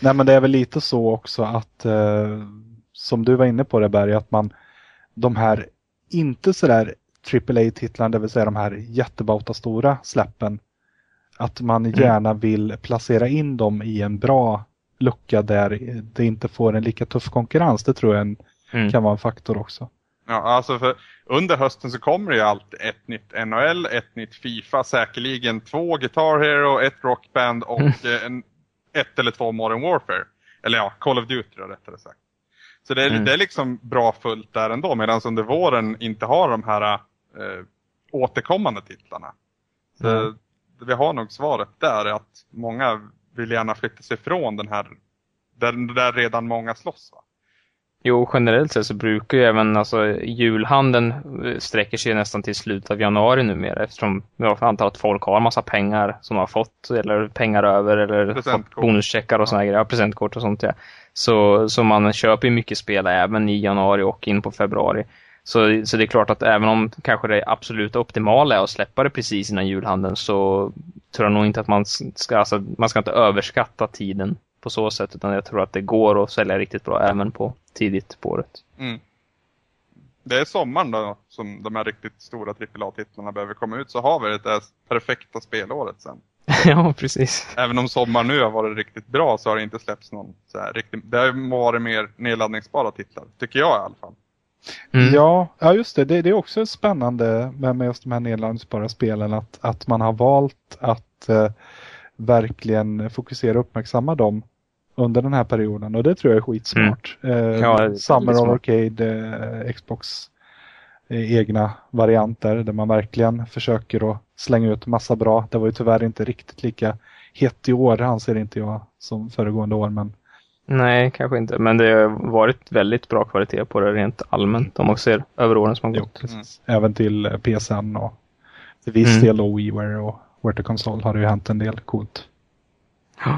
Nej men det är väl lite så också att eh, som du var inne på det Berg, att man de här inte sådär AAA-titlarna, det vill säga de här jättebauta stora släppen, att man gärna vill placera in dem i en bra lucka där det inte får en lika tuff konkurrens. Det tror jag en, Mm. kan vara en faktor också. Ja, alltså för under hösten så kommer det ju alltid ett nytt NHL, ett nytt Fifa, säkerligen två Guitar Hero, ett Rockband och eh, en, ett eller två Modern Warfare. Eller ja, Call of Duty då rättare sagt. Så det är, Mm. det är liksom bra fullt där ändå, medan under våren inte har de här eh, återkommande titlarna. Så Mm. vi har nog svaret där, att många vill gärna flytta sig från den här, där, där redan många slåss. Va? Jo, generellt sett så brukar ju även alltså, julhandeln eh, sträcker sig nästan till slutet av januari numera eftersom jag antar att folk har massa pengar som de har fått eller pengar över eller fått bonuscheckar och såna grejer, ja, presentkort och sånt ja. Så, så man köper mycket spel även i januari och in på februari. Så, så det är klart att även om kanske det absolut optimala är att släppa det precis innan julhandeln så tror jag nog inte att man ska, alltså, man ska inte överskatta tiden på så sätt utan jag tror att det går att sälja riktigt bra även på tidigt på året. Mm. Det är sommaren då som de här riktigt stora AAA-titlarna behöver komma ut så har vi det perfekta spelåret sen. [LAUGHS] ja, precis. Även om sommaren nu har varit riktigt bra så har det inte släppts någon så här riktigt, det har varit mer nedladdningsbara titlar, tycker jag i alla fall. Mm. Ja, ja, just det. det. Det är också spännande med, med just de här nedladdningsbara spelen att, att man har valt att eh, verkligen fokusera och uppmärksamma dem under den här perioden och det tror jag är skitsmart. Eh, Mm. Ja, är Summer of. Arcade, eh, Xbox eh, egna varianter där man verkligen försöker att slänga ut massa bra. Det var ju tyvärr inte riktigt lika hett i år anser inte jag som föregående år men Nej, kanske inte. Men det har varit väldigt bra kvalitet på det rent allmänt om man ser över åren som har gått. precis. Även till eh, PSN och till viss Mm. del då WiiWare och Virtual Console har det ju hänt en del coolt. [GASPS]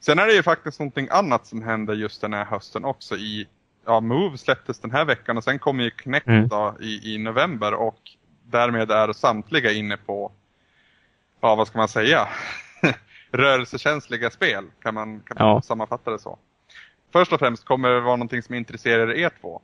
Sen är det ju faktiskt någonting annat som händer just den här hösten också i, ja Move släpptes den här veckan och sen kommer ju Kinect Mm. då i, i november och därmed är samtliga inne på, ja vad ska man säga, rörelsekänsliga spel kan man, kan man Ja. sammanfatta det så. Först och främst kommer det vara någonting som intresserar er två.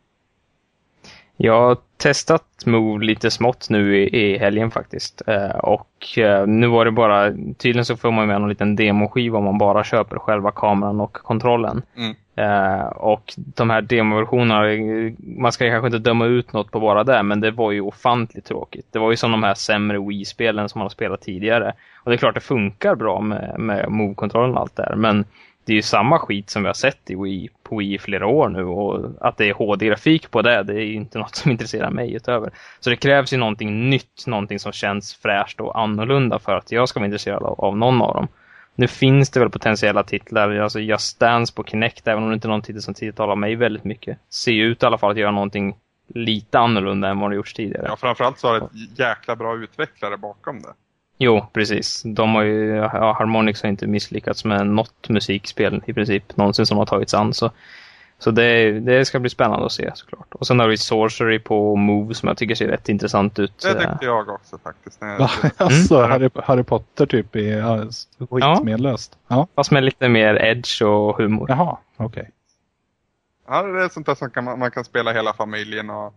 Jag har testat Move lite smått nu i, i helgen faktiskt. Eh, och eh, nu var det bara, tydligen så får man med någon liten demoskiva om man bara köper själva kameran och kontrollen. Mm. Eh, och de här demoversionerna, man ska kanske inte döma ut något på bara det, men det var ju ofantligt tråkigt. Det var ju som de här sämre Wii-spelen som man har spelat tidigare. Och det är klart det funkar bra med, med Move-kontrollen och allt det där, men det är ju samma skit som vi har sett i Wii, på Wii i flera år nu och att det är HD-grafik på det, det är ju inte [LAUGHS] något som intresserar mig utöver. Så det krävs ju någonting nytt, någonting som känns fräscht och annorlunda för att jag ska vara intresserad av, av någon av dem. Nu finns det väl potentiella titlar, alltså Just Dance på Kinect, även om det inte är någon titel som tilltalar mig väldigt mycket. Ser ju ut i alla fall att göra någonting lite annorlunda än vad det gjorts tidigare. Ja, framförallt så har det ett jäkla bra utvecklare bakom det. Jo, precis. De har ju, ja, Harmonix har inte misslyckats med något musikspel i princip någonsin som har tagits an. Så, så det, det ska bli spännande att se såklart. Och sen har vi Sorcery på Move som jag tycker ser rätt intressant ut. Det tyckte jag också faktiskt. När jag [LAUGHS] alltså Mm. Harry, Harry Potter typ ja, skitmedlöst. Ja. Fast med lite mer edge och humor. Jaha, okej. Ja, det är sånt där som kan, man man kan spela hela familjen och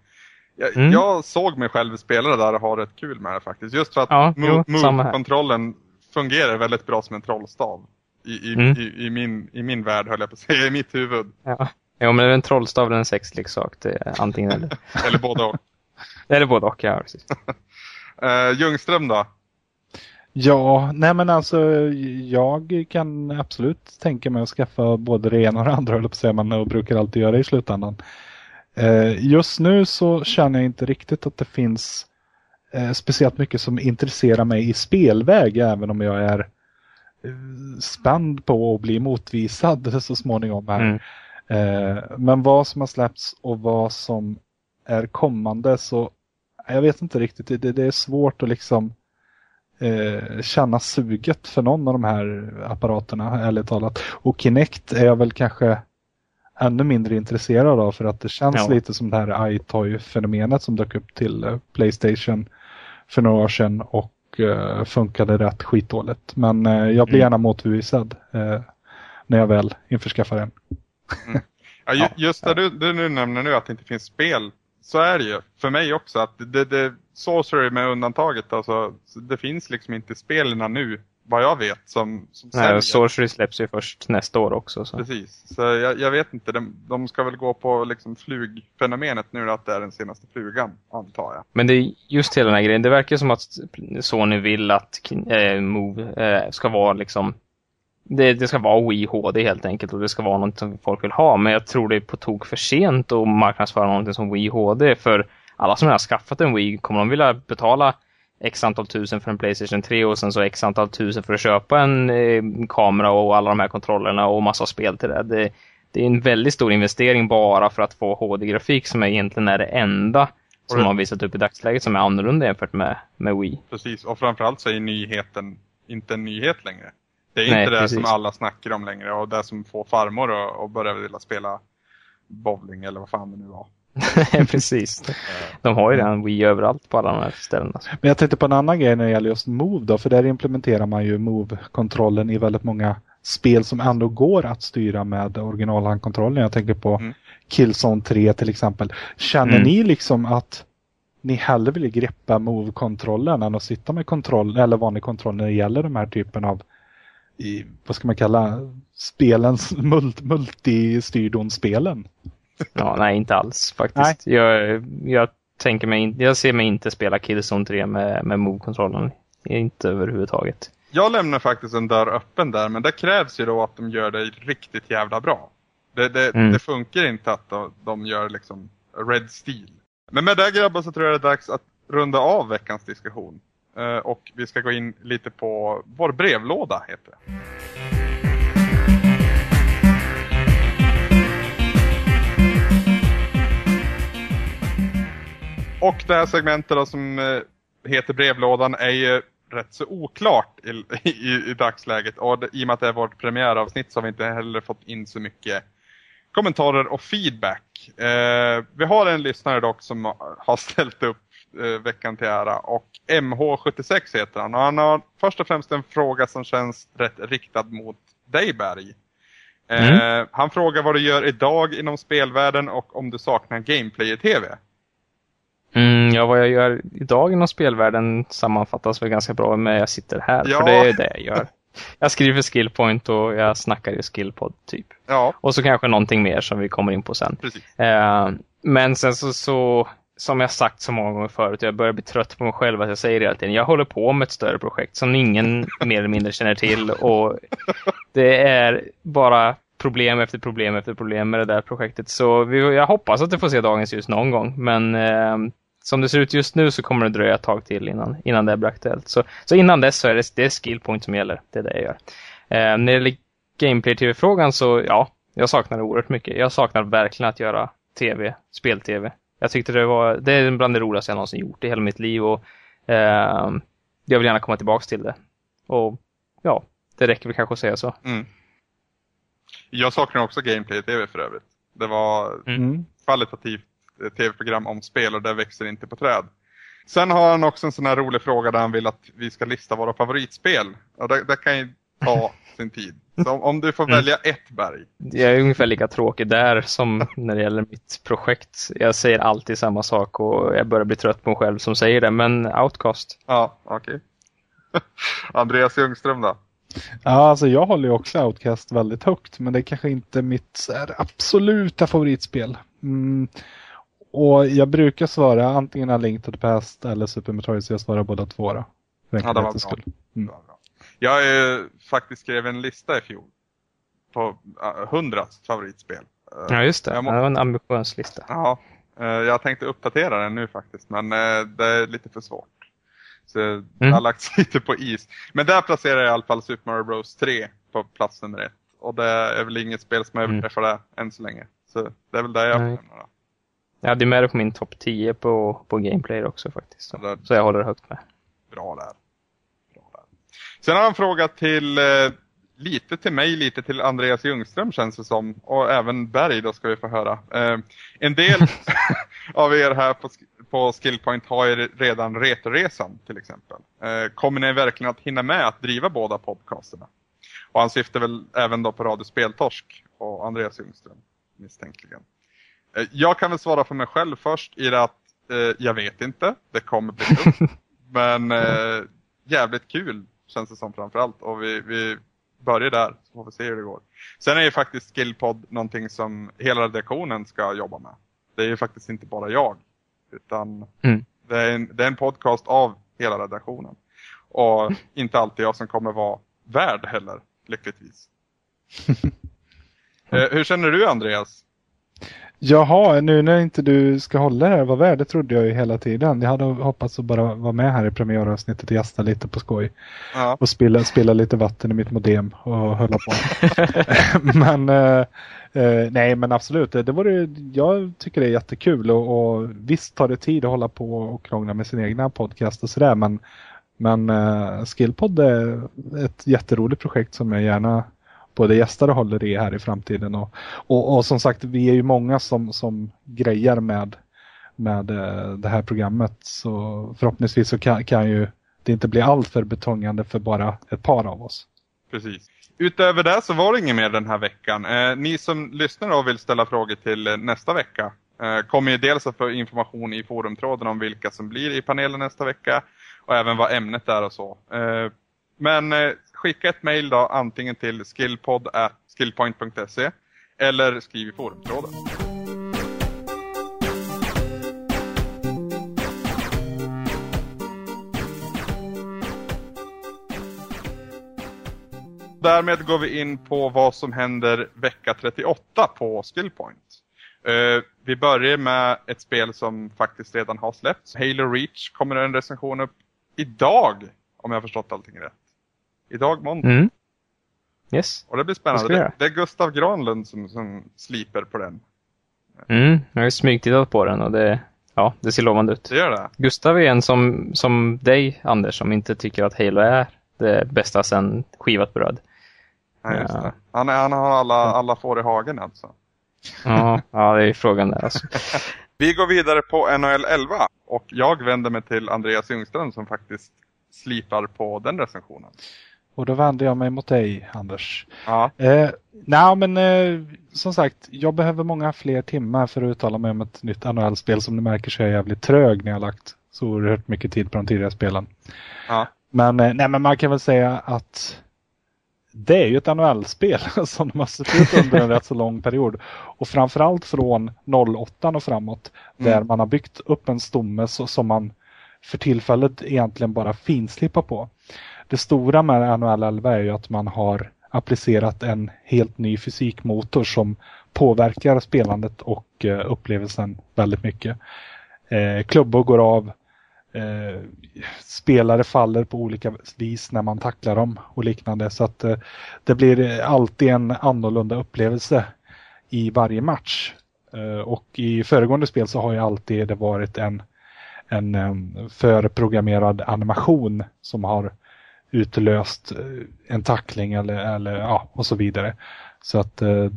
jag, Mm. jag såg mig själv spela det där och ha rätt kul med det faktiskt. Just för att Ja, mo- move-kontrollen fungerar väldigt bra som en trollstav. I, i, Mm. i, i, min, I min värld höll jag på att säga, i mitt huvud. Ja. Jo, men en trollstav eller en sexleksak. Det är antingen eller. [LAUGHS] Eller både och. [LAUGHS] eller både och, ja. Precis. Uh, [LAUGHS] Ljungström då? Ja, nej men alltså jag kan absolut tänka mig att skaffa både det ena och det andra, höll jag på att säga, men jag brukar alltid göra det i slutändan. Eh, Just nu så känner jag inte riktigt att det finns eh, speciellt mycket som intresserar mig i spelväg, även om jag är eh, spänd på att bli motvisad [LAUGHS] så småningom här. Mm. Men vad som har släppts och vad som är kommande så jag vet inte riktigt. Det, det är svårt att liksom eh, känna suget för någon av de här apparaterna, ärligt talat. Och Kinect är jag väl kanske ännu mindre intresserad av för att det känns Ja. lite som det här iToy-fenomenet som dök upp till eh, Playstation för några år sedan och eh, funkade rätt skitdåligt. Men eh, jag blir Mm. gärna motbevisad eh, när jag väl införskaffar den. Ja, ju, [LAUGHS] Ja. just det du, det du nämner nu att det inte finns spel. Så är det ju. För mig också. att det, det Sorcery med undantaget. Alltså, så det finns liksom inte spelen nu. Vad jag vet. Som, som Nej, säljer. Sorcery släpps ju först nästa år också. Så. Precis. Så jag, jag vet inte. De, de ska väl gå på liksom flugfenomenet nu. Att det är den senaste flugan. Antar jag. Men det är just hela den här grejen. Det verkar som att Sony vill att eh, Move eh, ska vara liksom det, det ska vara Wii HD helt enkelt och det ska vara något som folk vill ha. Men jag tror det är på tok för sent att marknadsföra någonting som Wii HD. För alla som har skaffat en Wii kommer de vilja betala x antal tusen för en Playstation 3 och sen så x antal tusen för att köpa en eh, kamera och alla de här kontrollerna och massa spel till det. det. Det är en väldigt stor investering bara för att få HD-grafik som egentligen är det enda som har visat upp i dagsläget som är annorlunda jämfört med, med Wii. Precis. Och framförallt så är nyheten inte en nyhet längre. Det är Nej, inte det precis. som alla snackar om längre. Och det som får farmor att att börja vilja spela bowling eller vad fan det nu var. [LAUGHS] Precis. De har ju redan Wii överallt på alla de här ställena. Men jag tänkte på en annan grej när det gäller just Move då, för där implementerar man ju Move-kontrollen i väldigt många spel som ändå går att styra med originalhandkontrollen. Jag tänker på Mm. Killzone 3 till exempel. Känner Mm. ni liksom att ni hellre vill greppa Move-kontrollen än att sitta med kontroll eller vanlig kontroll när det gäller de här typen av i, vad ska man kalla spelens mult, multistyrdon-spelen? Ja, nej, inte alls faktiskt. Jag, jag, tänker mig, jag ser mig inte spela Killzone 3 med, med Move-kontrollen. Inte överhuvudtaget. Jag lämnar faktiskt en dörr öppen där, men det krävs ju då att de gör det riktigt jävla bra. Det, det, Mm. det funkar inte att de, de gör liksom Red Steel. Men med det grabbar så tror jag det är dags att runda av veckans diskussion. Eh, och vi ska gå in lite på vår brevlåda, heter det. Och det här segmentet då, som eh, heter brevlådan är ju rätt så oklart i, [LAUGHS] i, i dagsläget. Och det, i och med att det är vårt premiäravsnitt så har vi inte heller fått in så mycket kommentarer och feedback. Eh, vi har en lyssnare dock som har [LAUGHS] ställt upp eh, veckan till ära och MH76 heter han. Och han har först och främst en fråga som känns rätt riktad mot dig Berg. Eh, Han frågar vad du gör idag inom spelvärlden och om du saknar gameplay i tv. Ja, vad jag gör idag inom spelvärlden sammanfattas väl ganska bra med jag sitter här. Ja. För det är det jag gör. Jag skriver skillpoint och jag snackar i skillpod typ. Ja, Och så kanske någonting mer som vi kommer in på sen. Eh, men sen så, så, som jag sagt så många gånger förut, jag börjar bli trött på mig själv att jag säger det hela tiden. Jag håller på med ett större projekt som ingen [LAUGHS] mer eller mindre känner till och det är bara problem efter problem efter problem med det där projektet. Så vi, jag hoppas att det får se dagens ljus någon gång, men eh, som det ser ut just nu så kommer det dröja ett tag till innan, innan det blir aktuellt. Så, så innan dess så är det, det är skillpoint som gäller. Det är det jag gör. Eh, när det gäller gameplay-tv-frågan så ja, jag saknar det oerhört mycket. Jag saknar verkligen att göra tv, spel-tv. Jag tyckte det var, det är bland det roligaste jag någonsin gjort i hela mitt liv och eh, jag vill gärna komma tillbaka till det. Och ja, det räcker väl kanske att säga så. Mm. Jag saknar också gameplay-tv för övrigt. Det var Mm. kvalitativt eh, tv-program om spel och det växer inte på träd. Sen har han också en sån här rolig fråga där han vill att vi ska lista våra favoritspel. Och det, det kan ju ta [LAUGHS] sin tid. Så om, om du får Mm. välja ett berg. Jag är ungefär lika tråkig där som när det gäller mitt projekt. Jag säger alltid samma sak och jag börjar bli trött på mig själv som säger det. Men Outcast. Ja, okej. [LAUGHS] Andreas Ljungström då? Ja, alltså jag håller ju också Outcast väldigt högt, men det är kanske inte mitt absoluta favoritspel. Mm. Och jag brukar svara antingen A Link to the Past eller Super Metroid, så jag svarar båda två då. Ja, det var bra. Mm. Bra, bra. Jag har ju faktiskt skrev en lista i fjol. På uh, 100 favoritspel. Eh, Ja, just det. Jag må- Det var en ambitiös lista. Ja, eh, jag tänkte uppdatera den nu faktiskt, men eh, det är lite för svårt. Så det har lagts [LAUGHS] lite på is. Men där placerar jag i alla fall Super Mario Bros 3 på plats nummer ett. Och det är väl inget spel som Mm. överträffar det än så länge. Så det är väl där jag Nej. Jag hade med det på min topp 10 på, på Gameplay också faktiskt. Så där- Så jag håller högt med. Bra där. Bra där. Sen har jag en fråga till, eh, lite till mig, lite till Andreas Ljungström känns det som. Och även Berg då ska vi få höra. Eh, en del [LAUGHS] av er här på, på Skillpoint har ju redan Retroresan till exempel. Eh, kommer ni verkligen att hinna med att driva båda podcasterna? Och han syftar väl även då på Radio Speltorsk och Andreas Ljungström misstänkligen. Eh, jag kan väl svara för mig själv först i det att eh, jag vet inte. Det kommer bli tufft. [LAUGHS] Men eh, jävligt kul känns det som framförallt. Och vi, vi börjar där så får vi se hur det går. Sen är ju faktiskt Skillpod någonting som hela redaktionen ska jobba med. Det är ju faktiskt inte bara jag. Utan Mm. det, är en, det är en podcast av hela redaktionen. Och [LAUGHS] inte alltid jag som kommer vara värd heller, lyckligtvis. [LAUGHS] eh, hur känner du Andreas? Jaha, nu när inte du ska hålla det här, vad värd, det trodde jag ju hela tiden. Jag hade hoppats att bara vara med här i premiäravsnittet och gästa lite på skoj. Ja, Och spilla, spilla lite vatten i mitt modem och hålla på. [LAUGHS] men eh, eh, nej, men absolut. Det, det var det, jag tycker det är jättekul och, och visst tar det tid att hålla på och krångla med sin egna podcast och sådär. Men, men eh, Skillpod är ett jätteroligt projekt som jag gärna både gäster och håller i här i framtiden. Och, och, och som sagt, vi är ju många som, som grejar med, med eh, det här programmet. Så förhoppningsvis så kan, kan ju det inte bli allt för betungande för bara ett par av oss. precis. Utöver det så var det inget mer den här veckan. Eh, ni som lyssnar och vill ställa frågor till eh, nästa vecka eh, kommer ju dels att få information i forumtråden om vilka som blir i panelen nästa vecka och även vad ämnet är och så. Eh, men eh, skicka ett mejl då antingen till skillpod@skillpoint.se eller skriv i forumtråden. Därmed går vi in på vad som händer vecka 38 på Skillpoint. Eh, vi börjar med ett spel som faktiskt redan har släppts. Halo Reach kommer en recension upp idag, om jag har förstått allting rätt. Idag måndag. Mm. Yes. Och det blir spännande. Det, det är Gustav Granlund som, som sliper på den. Mm. Jag har ju smygtittat på den och det, ja, det ser lovande ut. Det gör det? Gustav är en som, som dig, Anders, som inte tycker att Halo är det bästa sen skivat bröd. Ja, just det. Han, är- han har alla, alla får i hagen alltså. Ja, ja det är frågan där alltså. [LAUGHS] Vi går vidare på NHL 11 och jag vänder mig till Andreas Ljungström som faktiskt slipar på den recensionen. Och då vänder jag mig mot dig, Anders. Ja, Eh, Nej, men eh, som sagt, jag behöver många fler timmar för att uttala mig om ett nytt NHL-spel. Som ni märker så är jag jävligt trög när jag har lagt så oerhört mycket tid på de tidigare spelen. ja, Men, eh, nej, men man kan väl säga att det är ju ett NHL-spel [LAUGHS] som de har sett ut under en rätt så lång period. Och framförallt från 08 och framåt där Mm. man har byggt upp en stomme så, som man för tillfället egentligen bara finslipar på. Det stora med NHL 11 är ju att man har applicerat en helt ny fysikmotor som påverkar spelandet och eh, upplevelsen väldigt mycket. Eh, klubbor går av, eh, spelare faller på olika vis när man tacklar dem och liknande. Så att eh, det blir alltid en annorlunda upplevelse i varje match. Eh, och i föregående spel så har ju alltid det varit en, en en förprogrammerad animation som har utlöst eh, en tackling eller, eller ja, och så vidare. Så att eh,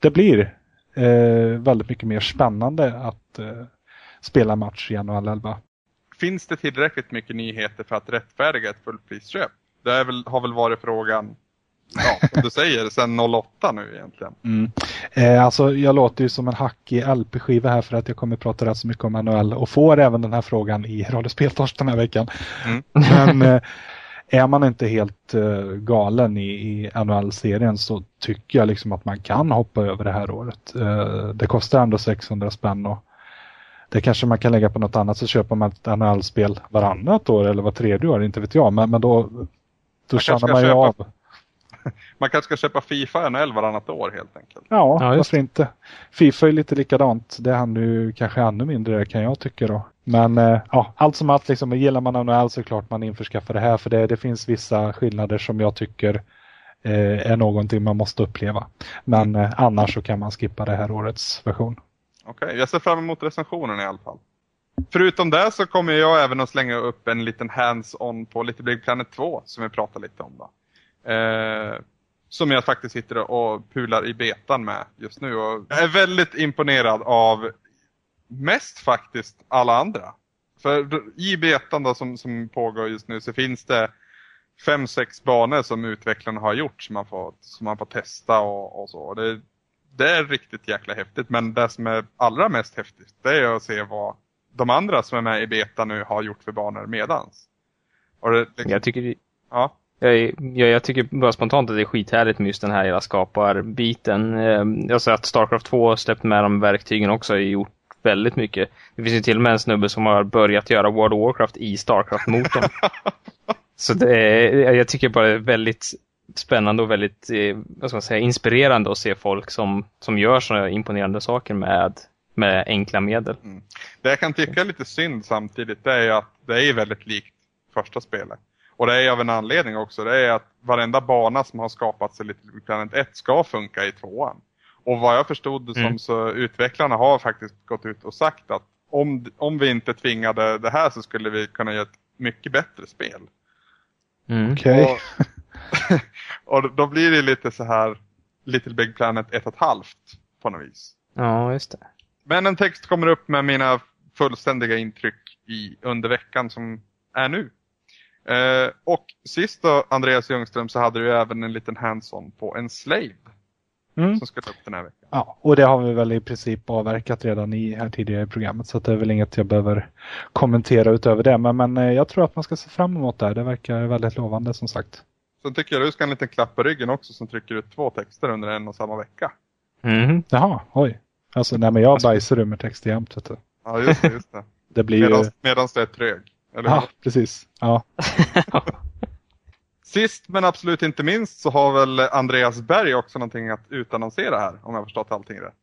det blir eh, väldigt mycket mer spännande att eh, spela match i NHL 11. Finns det tillräckligt mycket nyheter för att rättfärdiga ett fullprisköp? Det väl, har väl varit frågan, ja, som du säger, sedan 08 nu egentligen. Mm. Eh, alltså jag låter ju som en hackig LP-skiva här för att jag kommer prata rätt så mycket om NHL och får även den här frågan i Radiospeltorsk den här veckan. Mm. Men eh, är man inte helt uh, galen i, i NHL-serien så tycker jag liksom att man kan hoppa över det här året. Uh, det kostar ändå 600 spänn och det kanske man kan lägga på något annat så köper man ett NHL-spel varannat år eller var tredje år, inte vet jag. Men, men då, då tjänar man ju av. [LAUGHS] Man kanske ska köpa Fifa NHL varannat år helt enkelt. Ja, Ja, varför inte? Fifa är lite likadant. Det handlar ju kanske ännu mindre kan jag tycka då. Men eh, ja, allt som allt, liksom, gillar man NHL så är klart man införskaffar det här. För det, det finns vissa skillnader som jag tycker eh, är någonting man måste uppleva. Men eh, annars så kan man skippa det här årets version. Okej, jag ser fram emot recensionen i alla fall. Förutom det så kommer jag även att slänga upp en liten hands-on på Little Big Planet 2 som vi pratade lite om då. Eh, som jag faktiskt sitter och pular i betan med just nu och jag är väldigt imponerad av mest faktiskt alla andra. För i betan då som, som pågår just nu så finns det fem, sex banor som utvecklarna har gjort som man får, som man får testa och, och så. Det, det är riktigt jäkla häftigt men det som är allra mest häftigt det är att se vad de andra som är med i beta nu har gjort för banor medans. Det, liksom, Jag tycker, ja. Jag, jag, jag tycker bara spontant att det är skithärligt med just den här hela skaparbiten. Eh, Jag ser att Starcraft 2 har släppt med de verktygen också och gjort väldigt mycket. Det finns ju till och med en snubbe som har börjat göra World of Warcraft i Starcraft-motorn. [LAUGHS] Så det är, jag tycker bara det är väldigt spännande och väldigt eh, vad ska man säga, inspirerande att se folk som, som gör sådana imponerande saker med, med enkla medel. Det jag kan tycka är lite synd samtidigt det är att det är väldigt likt första spelet. Och det är av en anledning också. Det är att varenda bana som har skapats i Little Big Planet 1 ska funka i tvåan. Och vad jag förstod det som Mm. så utvecklarna har faktiskt gått ut och sagt att om, om vi inte tvingade det här så skulle vi kunna göra ett mycket bättre spel. Mm. Okej. Och, [LAUGHS] och då blir det lite så här Little Big Planet 1,5 på något vis. Ja, just det. Men en text kommer upp med mina fullständiga intryck i, under veckan som är nu. Eh, och sist då, Andreas Ljungström, så hade du även en liten hands-on på en slave Mm. som skulle upp den här veckan. Ja, och det har vi väl i princip avverkat redan i här tidigare i programmet så att det är väl inget jag behöver kommentera utöver det. Men, men eh, jag tror att man ska se fram emot det här. Det verkar väldigt lovande som sagt. Sen tycker jag du ska ha en liten klapp på ryggen också som trycker ut två texter under en och samma vecka. Mhm. Jaha, oj. Alltså nej men jag bajsar ur med text jämt. Vet du. Ja, just det. Just det. [LAUGHS] Det blir ju... Medans, medans det är trög. Eller? Ja, precis. Ja. [LAUGHS] Sist men absolut inte minst så har väl Andreas Berg också någonting att utannonsera här, om jag har förstått allting rätt.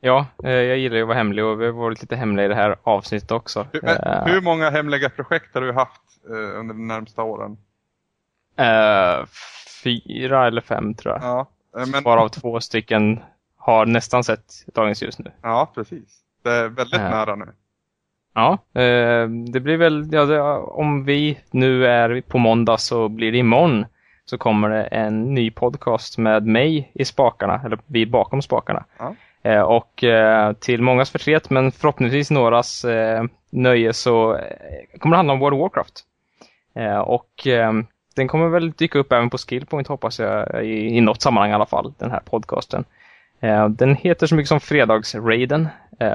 Ja, eh, jag gillar ju att vara hemlig och vi har varit lite hemliga i det här avsnittet också. Hur, men, Eh, hur många hemliga projekt har du haft eh, under de närmsta åren? fyra eller fem tror jag. Ja, men, Varav två stycken har nästan sett dagens ljus nu. ja precis. Det är väldigt Ja. nära nu. Ja, eh, det blir väl, ja, det, om vi nu är på måndag så blir det imorgon så kommer det en ny podcast med mig i spakarna, eller vi bakom spakarna. Ja. Eh, och eh, till mångas förtret, men förhoppningsvis någras eh, nöje så eh, kommer det handla om World of Warcraft. Eh, och den kommer väl dyka upp även på Skillpoint hoppas jag, i, i något sammanhang i alla fall, den här podcasten. Den heter så mycket som Fredagsraiden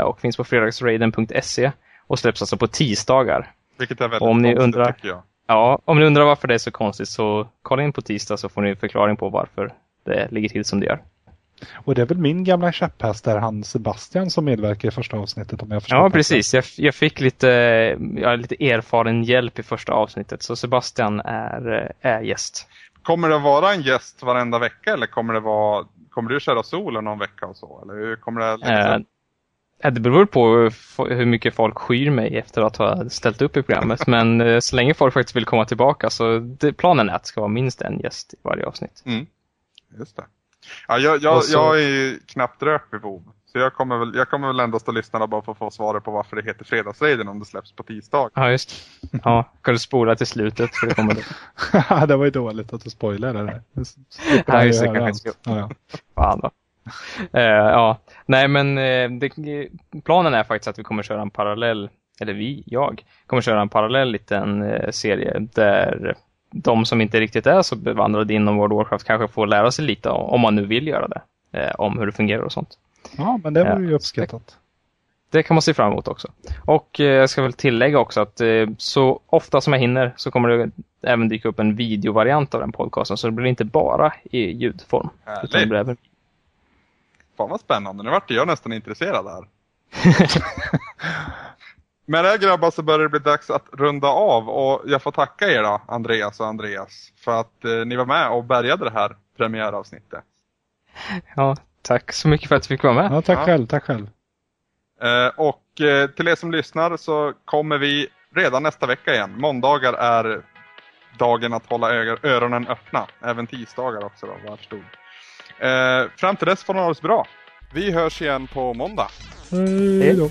och finns på fredagsraiden.se och släpps alltså på tisdagar. Vilket är väldigt Om ni konstigt undrar- tycker jag. Ja, om ni undrar varför det är så konstigt så kolla in på tisdag så får ni en förklaring på varför det ligger till som det gör. Och det är väl min gamla käpphäst där han Sebastian som medverkar i första avsnittet om jag förstår Ja, precis. Jag, jag fick lite, ja, lite erfaren hjälp i första avsnittet så Sebastian är, är gäst. Kommer det vara en gäst varenda vecka eller kommer det vara Kommer du köra solo någon vecka och så? Eller hur kommer det Eh, ja, det beror på hur- mycket folk skyr mig efter att ha ställt upp i programmet. [LAUGHS] Men eh, så länge folk faktiskt vill komma tillbaka så det, planen är att det ska vara minst en gäst i varje avsnitt. Mm. Just det. Ja, jag, jag, så- jag är ju knappt rört vid WoW. Så jag kommer väl, jag kommer väl endast att lyssna bara för att få svaret på varför det heter Fredagsradion om det släpps på tisdag. Ja, just Ja, kan du spola till slutet för det kommer då. [LAUGHS] det var ju dåligt att du spoilade det. Ja, just det, kanske ja, ja. Fan då. Uh, [LAUGHS] ja, nej men uh, det, planen är faktiskt att vi kommer köra en parallell, eller vi, jag, kommer köra en parallell liten uh, serie där de som inte riktigt är så bevandrade inom World of Warcraft kanske får lära sig lite, om man nu vill göra det, om hur det fungerar och sånt. Ja, men det vore ju uppskattat. Det kan man se fram emot också. Och eh, jag ska väl tillägga också att eh, så ofta som jag hinner så kommer det även dyka upp en videovariant av den podcasten. Så det blir inte bara i ljudform. Härligt. Utan det blir även... Fan vad spännande, nu vart jag nästan intresserad här. [LAUGHS] Med det här grabbar så börjar det bli dags att runda av och jag får tacka er då, Andreas och Andreas, för att eh, ni var med och bärgade det här premiäravsnittet. Ja, tack så mycket för att du fick vara med. Ja, tack Ja. själv, tack själv. Eh, och eh, till er som lyssnar så kommer vi redan nästa vecka igen. Måndagar är dagen att hålla öronen öppna. Även tisdagar också då, världsstod. Eh, fram till dess får ni ha det så bra. Vi hörs igen på måndag. Hej då.